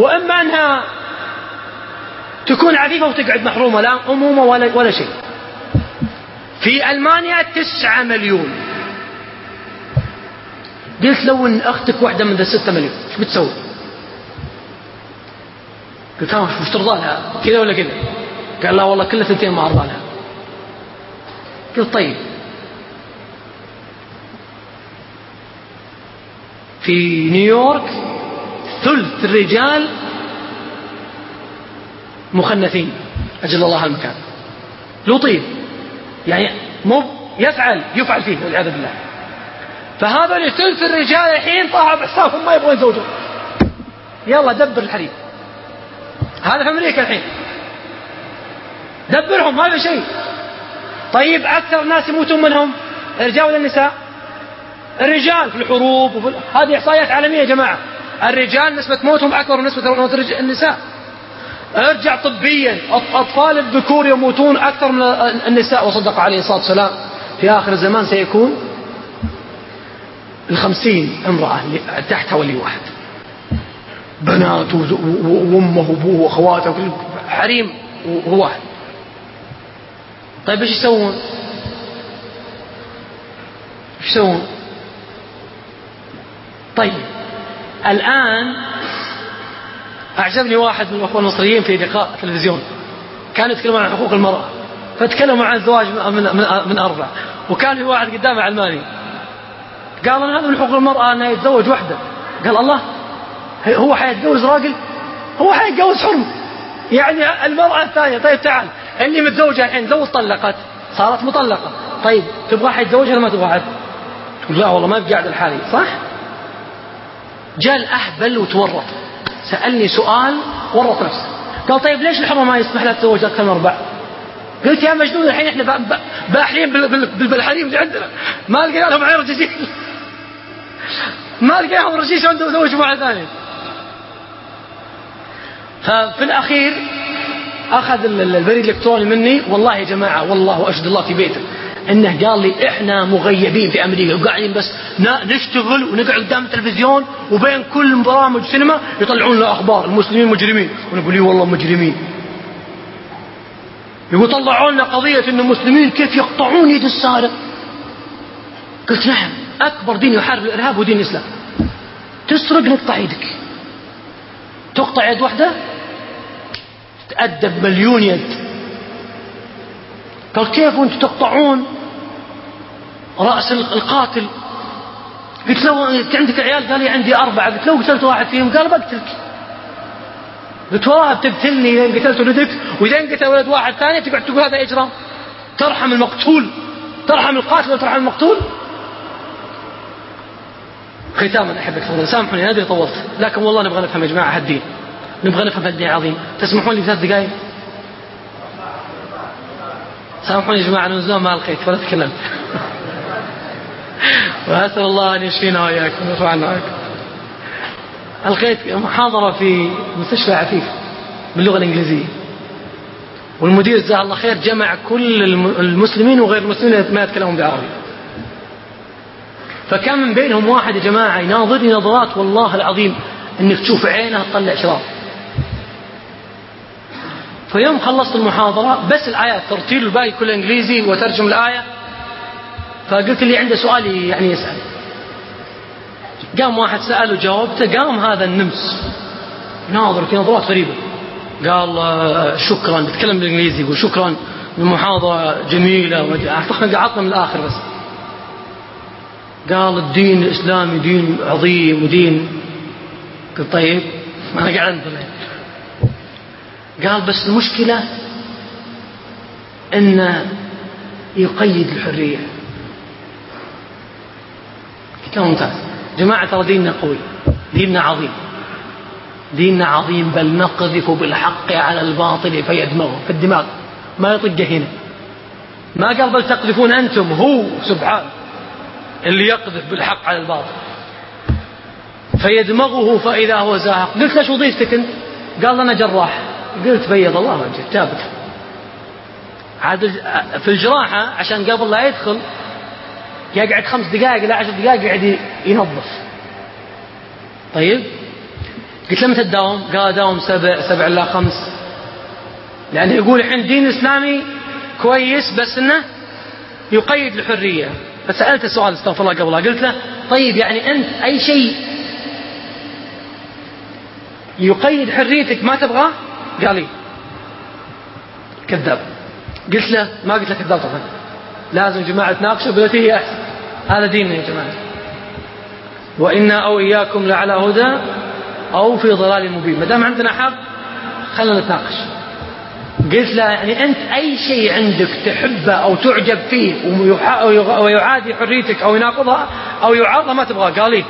وإما أنها تكون عفيفة وتقعد محرومة لا أمومة ولا, ولا شيء في ألمانيا تسعة مليون قلت لو إن أختك واحدة من ذا ستة مليون إيش بتسوي؟ قلت ها وش ترضى لها؟ كذا ولا كذا؟ قال لا والله كل ثنتين ما أرضى لها. قلت طيب في نيويورك ثلث الرجال مخنثين. أجل الله المكان. لوطين يعني مو يفعل يفعل فيه والعياذ بالله. فهذا ثلث الرجال الحين طاحوا بحسابهم ما يبغون يتزوجون يلا دبر الحريم. هذا في أمريكا الحين. دبرهم في شيء. طيب أكثر الناس يموتون منهم؟ الرجال ولا؟ الرجال في الحروب وفي هذه إحصائيات عالمية يا جماعة. الرجال نسبة موتهم أكبر من نسبة موت النساء. ارجع طبيا. أطفال الذكور يموتون أكثر من النساء وصدق عليه الصلاة والسلام. في آخر الزمان سيكون الخمسين امرأة تحت ولي واحد. بنات وأمه وأبوه وأخواته حريم وهو واحد. طيب إيش يسوون؟ إيش يسوون؟ طيب. الآن أعجبني واحد من الأخوان المصريين في لقاء تلفزيون. كان يتكلم عن حقوق المرأة. فتكلموا عن الزواج من من, من أربع وكان في واحد قدامه علماني قال أنا هذا من حقوق المرأة انه يتزوج وحدة. قال الله هو حيتجوز راجل؟ هو حيتجوز حرم. يعني المرأة الثانية طيب تعال اللي متزوجة الحين لو طلقت. صارت مطلقة. طيب تبغى حيتزوجها ولا ما تبغى؟ حد؟ لا والله ما بقعد الحالي صح؟ جاء الأهبل وتورط. سألني سؤال ورط نفسه. قال طيب ليش الحرمة ما يسمح لها تتزوج أكثر من أربع؟ قلت يا مجنون الحين إحنا باحلين بالحريم اللي عندنا. ما لقينا لهم عين رجيجين ما لقيناهم رجيج عندهم زوج واحد ثاني. ففي الأخير أخذ البريد الإلكتروني مني. والله يا جماعة والله أشهد الله في بيته. إنه قال لي إحنا مغيبين في أمريكا. وقاعدين بس نشتغل ونقعد قدام التلفزيون وبين كل برامج سينما يطلعون لنا أخبار المسلمين مجرمين. ونقول اي والله مجرمين. يقول طلعوا لنا قضية إن المسلمين كيف يقطعون يد السارق. قلت نعم أكبر دين يحارب الإرهاب هو دين الإسلام. تسرق نقطع يدك. تقطع يد واحدة تأدب مليون يد. قال كيف وأنتم تقطعون رأس القاتل؟ قلت له انت عندك عيال؟ قال لي عندي أربعة. قلت له قتلت واحد فيهم؟ قال بقتلك. قلت والله بتقتلني. إذا قتلت ولدك وإذا انقتل ولد واحد ثاني تقعد تقول هذا إجرام. ترحم المقتول. ترحم القاتل وترحم المقتول. ختاما أحبك فضلا سامحوني أنا أدري طولت. لكن والله نبغى نفهم يا جماعة هالدين. نبغى نفهم هالدين عظيم تسمحون لي ثلاث دقائق سامحوني يا جماعة أنا ما ألقيت ولا تكلمت وأسأل الله أن يشفينا وإياكم ويرفعنا وإياكم. ألقيت محاضرة في مستشفى عفيف باللغة الإنجليزية. والمدير جزاه الله خير جمع كل المسلمين وغير المسلمين ما يتكلمون بالعربي فكان من بينهم واحد يا جماعة يناظرني نظرات والله العظيم إنك تشوف عينه تطلع شراب. فيوم خلصت المحاضرة بس الآيات ترتيل الباقي كله إنجليزي وترجم الآية. فقلت اللي عنده سؤال يعني يسأل. قام واحد سأل وجاوبته قام هذا النمس. ناظر في نظرات غريبة. قال شكرا بتكلم بالإنجليزي يقول شكرا المحاضرة جميلة أعتقد قعدنا من الآخر بس. قال الدين الإسلامي دين عظيم ودين. قلت طيب أنا قاعد قال بس المشكلة أن يقيد الحرية. كلام ممتاز. جماعة ترى ديننا قوي ديننا عظيم. ديننا عظيم بل نقذف بالحق على الباطل فيدمغه. في الدماغ ما يطقه هنا. ما قال بل تقذفون أنتم هو سبحان اللي يقذف بالحق على الباطل. فيدمغه فإذا هو زاهق. قلت ليش وظيفتك أنت؟ قال أنا جراح. قلت بيض الله وجهك جابك عاد في الجراحة عشان قبل لا يدخل يقعد خمس دقائق إلى عشر دقائق يقعد ينظف. طيب؟ قلت له متى تداوم؟ قال داوم سبع سبع إلا خمس. لأنه يقول الحين الدين الإسلامي كويس بس إنه يقيد الحرية. فسألته سؤال استغفر الله قبلها قلت له طيب يعني أنت أي شيء يقيد حريتك ما تبغاه؟ قال لي كذاب. قلت له ما قلت له كذاب طبعا. لازم جماعة تناقشوا بالتي هي أحسن. هذا ديننا يا جماعة. وإنا أو إياكم لعلى هدى أو في ضلال مبين. ما دام عندنا حق خلينا نتناقش. قلت له يعني أنت أي شيء عندك تحبه أو تعجب فيه ويعادي حريتك أو يناقضها أو يعارضها ما تبغاه. قال لي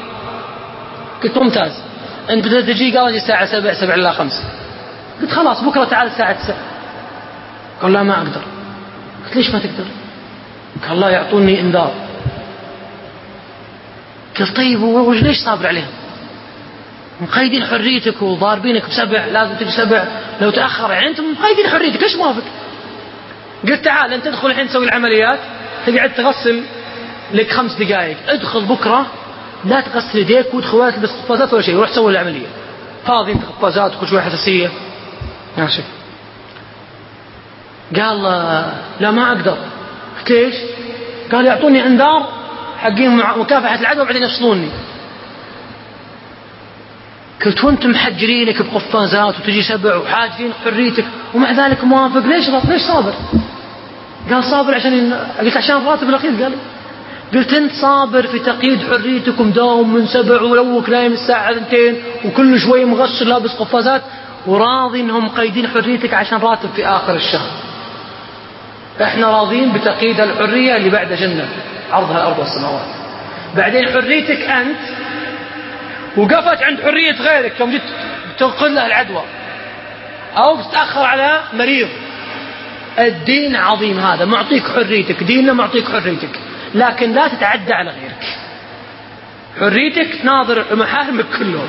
قلت ممتاز. أنت بدأت تجي؟ قال الساعة سبع سبع إلا خمس قلت خلاص بكرة تعال الساعة تسع قال لا ما أقدر. قلت ليش ما تقدر؟ قال الله يعطوني إنذار. قلت طيب وش ليش صابر عليهم؟ مقيدين حريتك وضاربينك بسبع لازم تجي سبع. لو تأخر يعني أنتم مقيدين حريتك ليش موافق؟ قلت تعال أنت تدخل الحين تسوي العمليات. تقعد تغسل لك خمس دقائق ادخل بكرة لا تغسل يديك وادخل ولا تلبس قفازات ولا شيء وروح سوي العملية. فاضي انت قفازات وكل شوية حساسية. ماشي قال لا ما أقدر قلت ليش؟ قال يعطوني انذار حقين مكافحه العدوى وبعدين يفصلوني قلت وأنتم محجرينك بقفازات وتجي سبع وحاجين حريتك ومع ذلك موافق ليش ليش صابر؟ قال صابر عشان قلت عشان الراتب الاخير قال قلت انت صابر في تقييد حريتك ومداوم من سبع ولوك نايم الساعة اثنتين وكل شوي مغسل لابس قفازات وراضي إنهم مقيدين حريتك عشان راتب في آخر الشهر. إحنا راضين بتقييد الحرية اللي بعد جنة عرضها الأرض والسماوات. بعدين حريتك أنت وقفت عند حرية غيرك يوم جيت تنقل له العدوى أو تتأخر على مريض الدين عظيم هذا معطيك حريتك ديننا معطيك حريتك لكن لا تتعدى على غيرك حريتك ناظر محارمك كلهم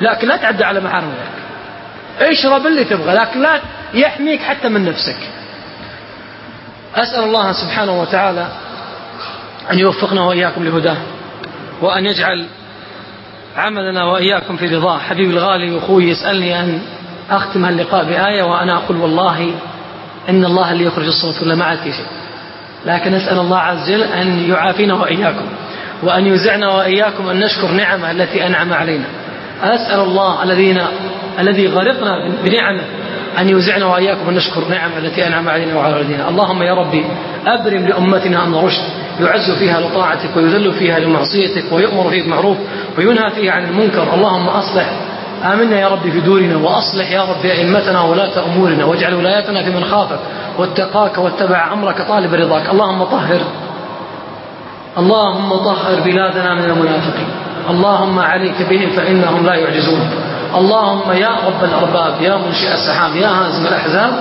لكن لا تعدى على محارم غيرك اشرب اللي تبغى لكن لا يحميك حتى من نفسك. أسأل الله سبحانه وتعالى أن يوفقنا وإياكم لهداه وأن يجعل عملنا وإياكم في رضاه. حبيبي الغالي وأخوي يسألني أن أختم اللقاء بآية وأنا أقول والله إن الله اللي يخرج الصوت ولا ما عاد في شيء. لكن أسأل الله عز وجل أن يعافينا وإياكم وأن يوزعنا وإياكم أن نشكر نعمة التي أنعم علينا. أسأل الله الذين الذي غرقنا بنعمة أن يوزعنا وإياكم أن نشكر نعمة التي أنعم علينا وعلى والدينا. اللهم يا ربي أبرم لأمتنا أمر رشد يعز فيها لطاعتك ويذل فيها لمعصيتك ويؤمر فيه بمعروف وينهى فيه عن المنكر. اللهم أصلح. آمنا يا رب في دورنا وأصلح يا رب أئمتنا ولاة أمورنا واجعل ولايتنا في من خافك واتقاك واتبع أمرك طالب رضاك. اللهم طهر. اللهم طهر بلادنا من المنافقين. اللهم عليك بهم فإنهم لا يعجزونك اللهم يا رب الأرباب يا منشئ السحاب يا هازم الأحزاب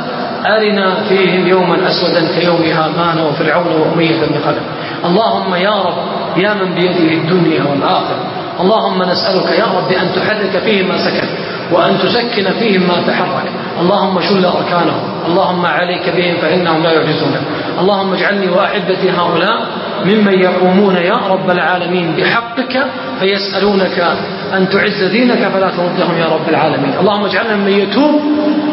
أرنا فيهم يوما أسودا كيوم هامان وفرعون وأمية بن خلف. اللهم يا رب يا من بيده الدنيا والآخرة. اللهم نسألك يا رب أن تحرك فيهم ما سكن وأن تسكن فيهم ما تحرك. اللهم شل أركانهم. اللهم عليك بهم فإنهم لا يعجزونك اللهم اجعلني وأحبتي هؤلاء ممن يقومون يا رب العالمين بحقك فيسألونك أن تعز دينك فلا تردهم يا رب العالمين. اللهم اجعلنا من يتوب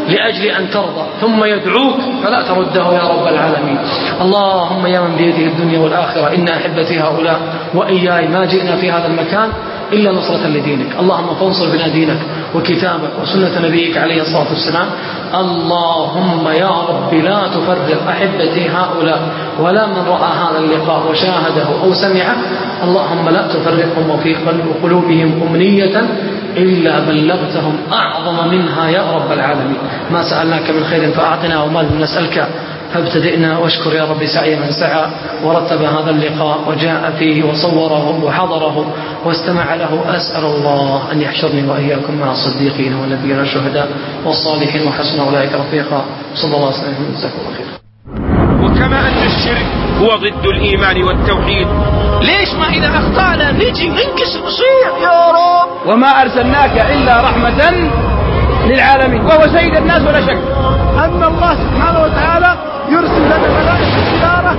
لأجل أن ترضى ثم يدعوك فلا ترده يا رب العالمين. اللهم يا من بيده الدنيا والآخرة إن أحبتي هؤلاء وإياي ما جئنا في هذا المكان إلا نصرة لدينك. اللهم فانصر بنا دينك وكتابك وسنة نبيك عليه الصلاة والسلام. اللهم يا رب لا تفرق أحبتي هؤلاء ولا من رأى هذا اللقاء وشاهده أو سمعه. اللهم لا تفرقهم وفي قلوبهم أمنية إلا بلغتهم أعظم منها يا رب العالمين. ما سألناك من خير فأعطنا وما نسألك فابتدئنا واشكر يا رب سعي من سعى ورتب هذا اللقاء وجاء فيه وصوره وحضره واستمع له أسأل الله أن يحشرني وإياكم مع الصديقين والنبيين والشهداء والصالحين وحسن أولئك رفيقا. صلى الله عليه وسلم. جزاكم الله خير. وكما أن الشرك هو ضد الإيمان والتوحيد. ليش ما إذا أخطأنا نجي ننكسر نصيح يا رب؟ وما أرسلناك إلا رحمة للعالمين. وهو سيد الناس ولا شك. أن الله سبحانه يرسل لنا ملائكة سيارة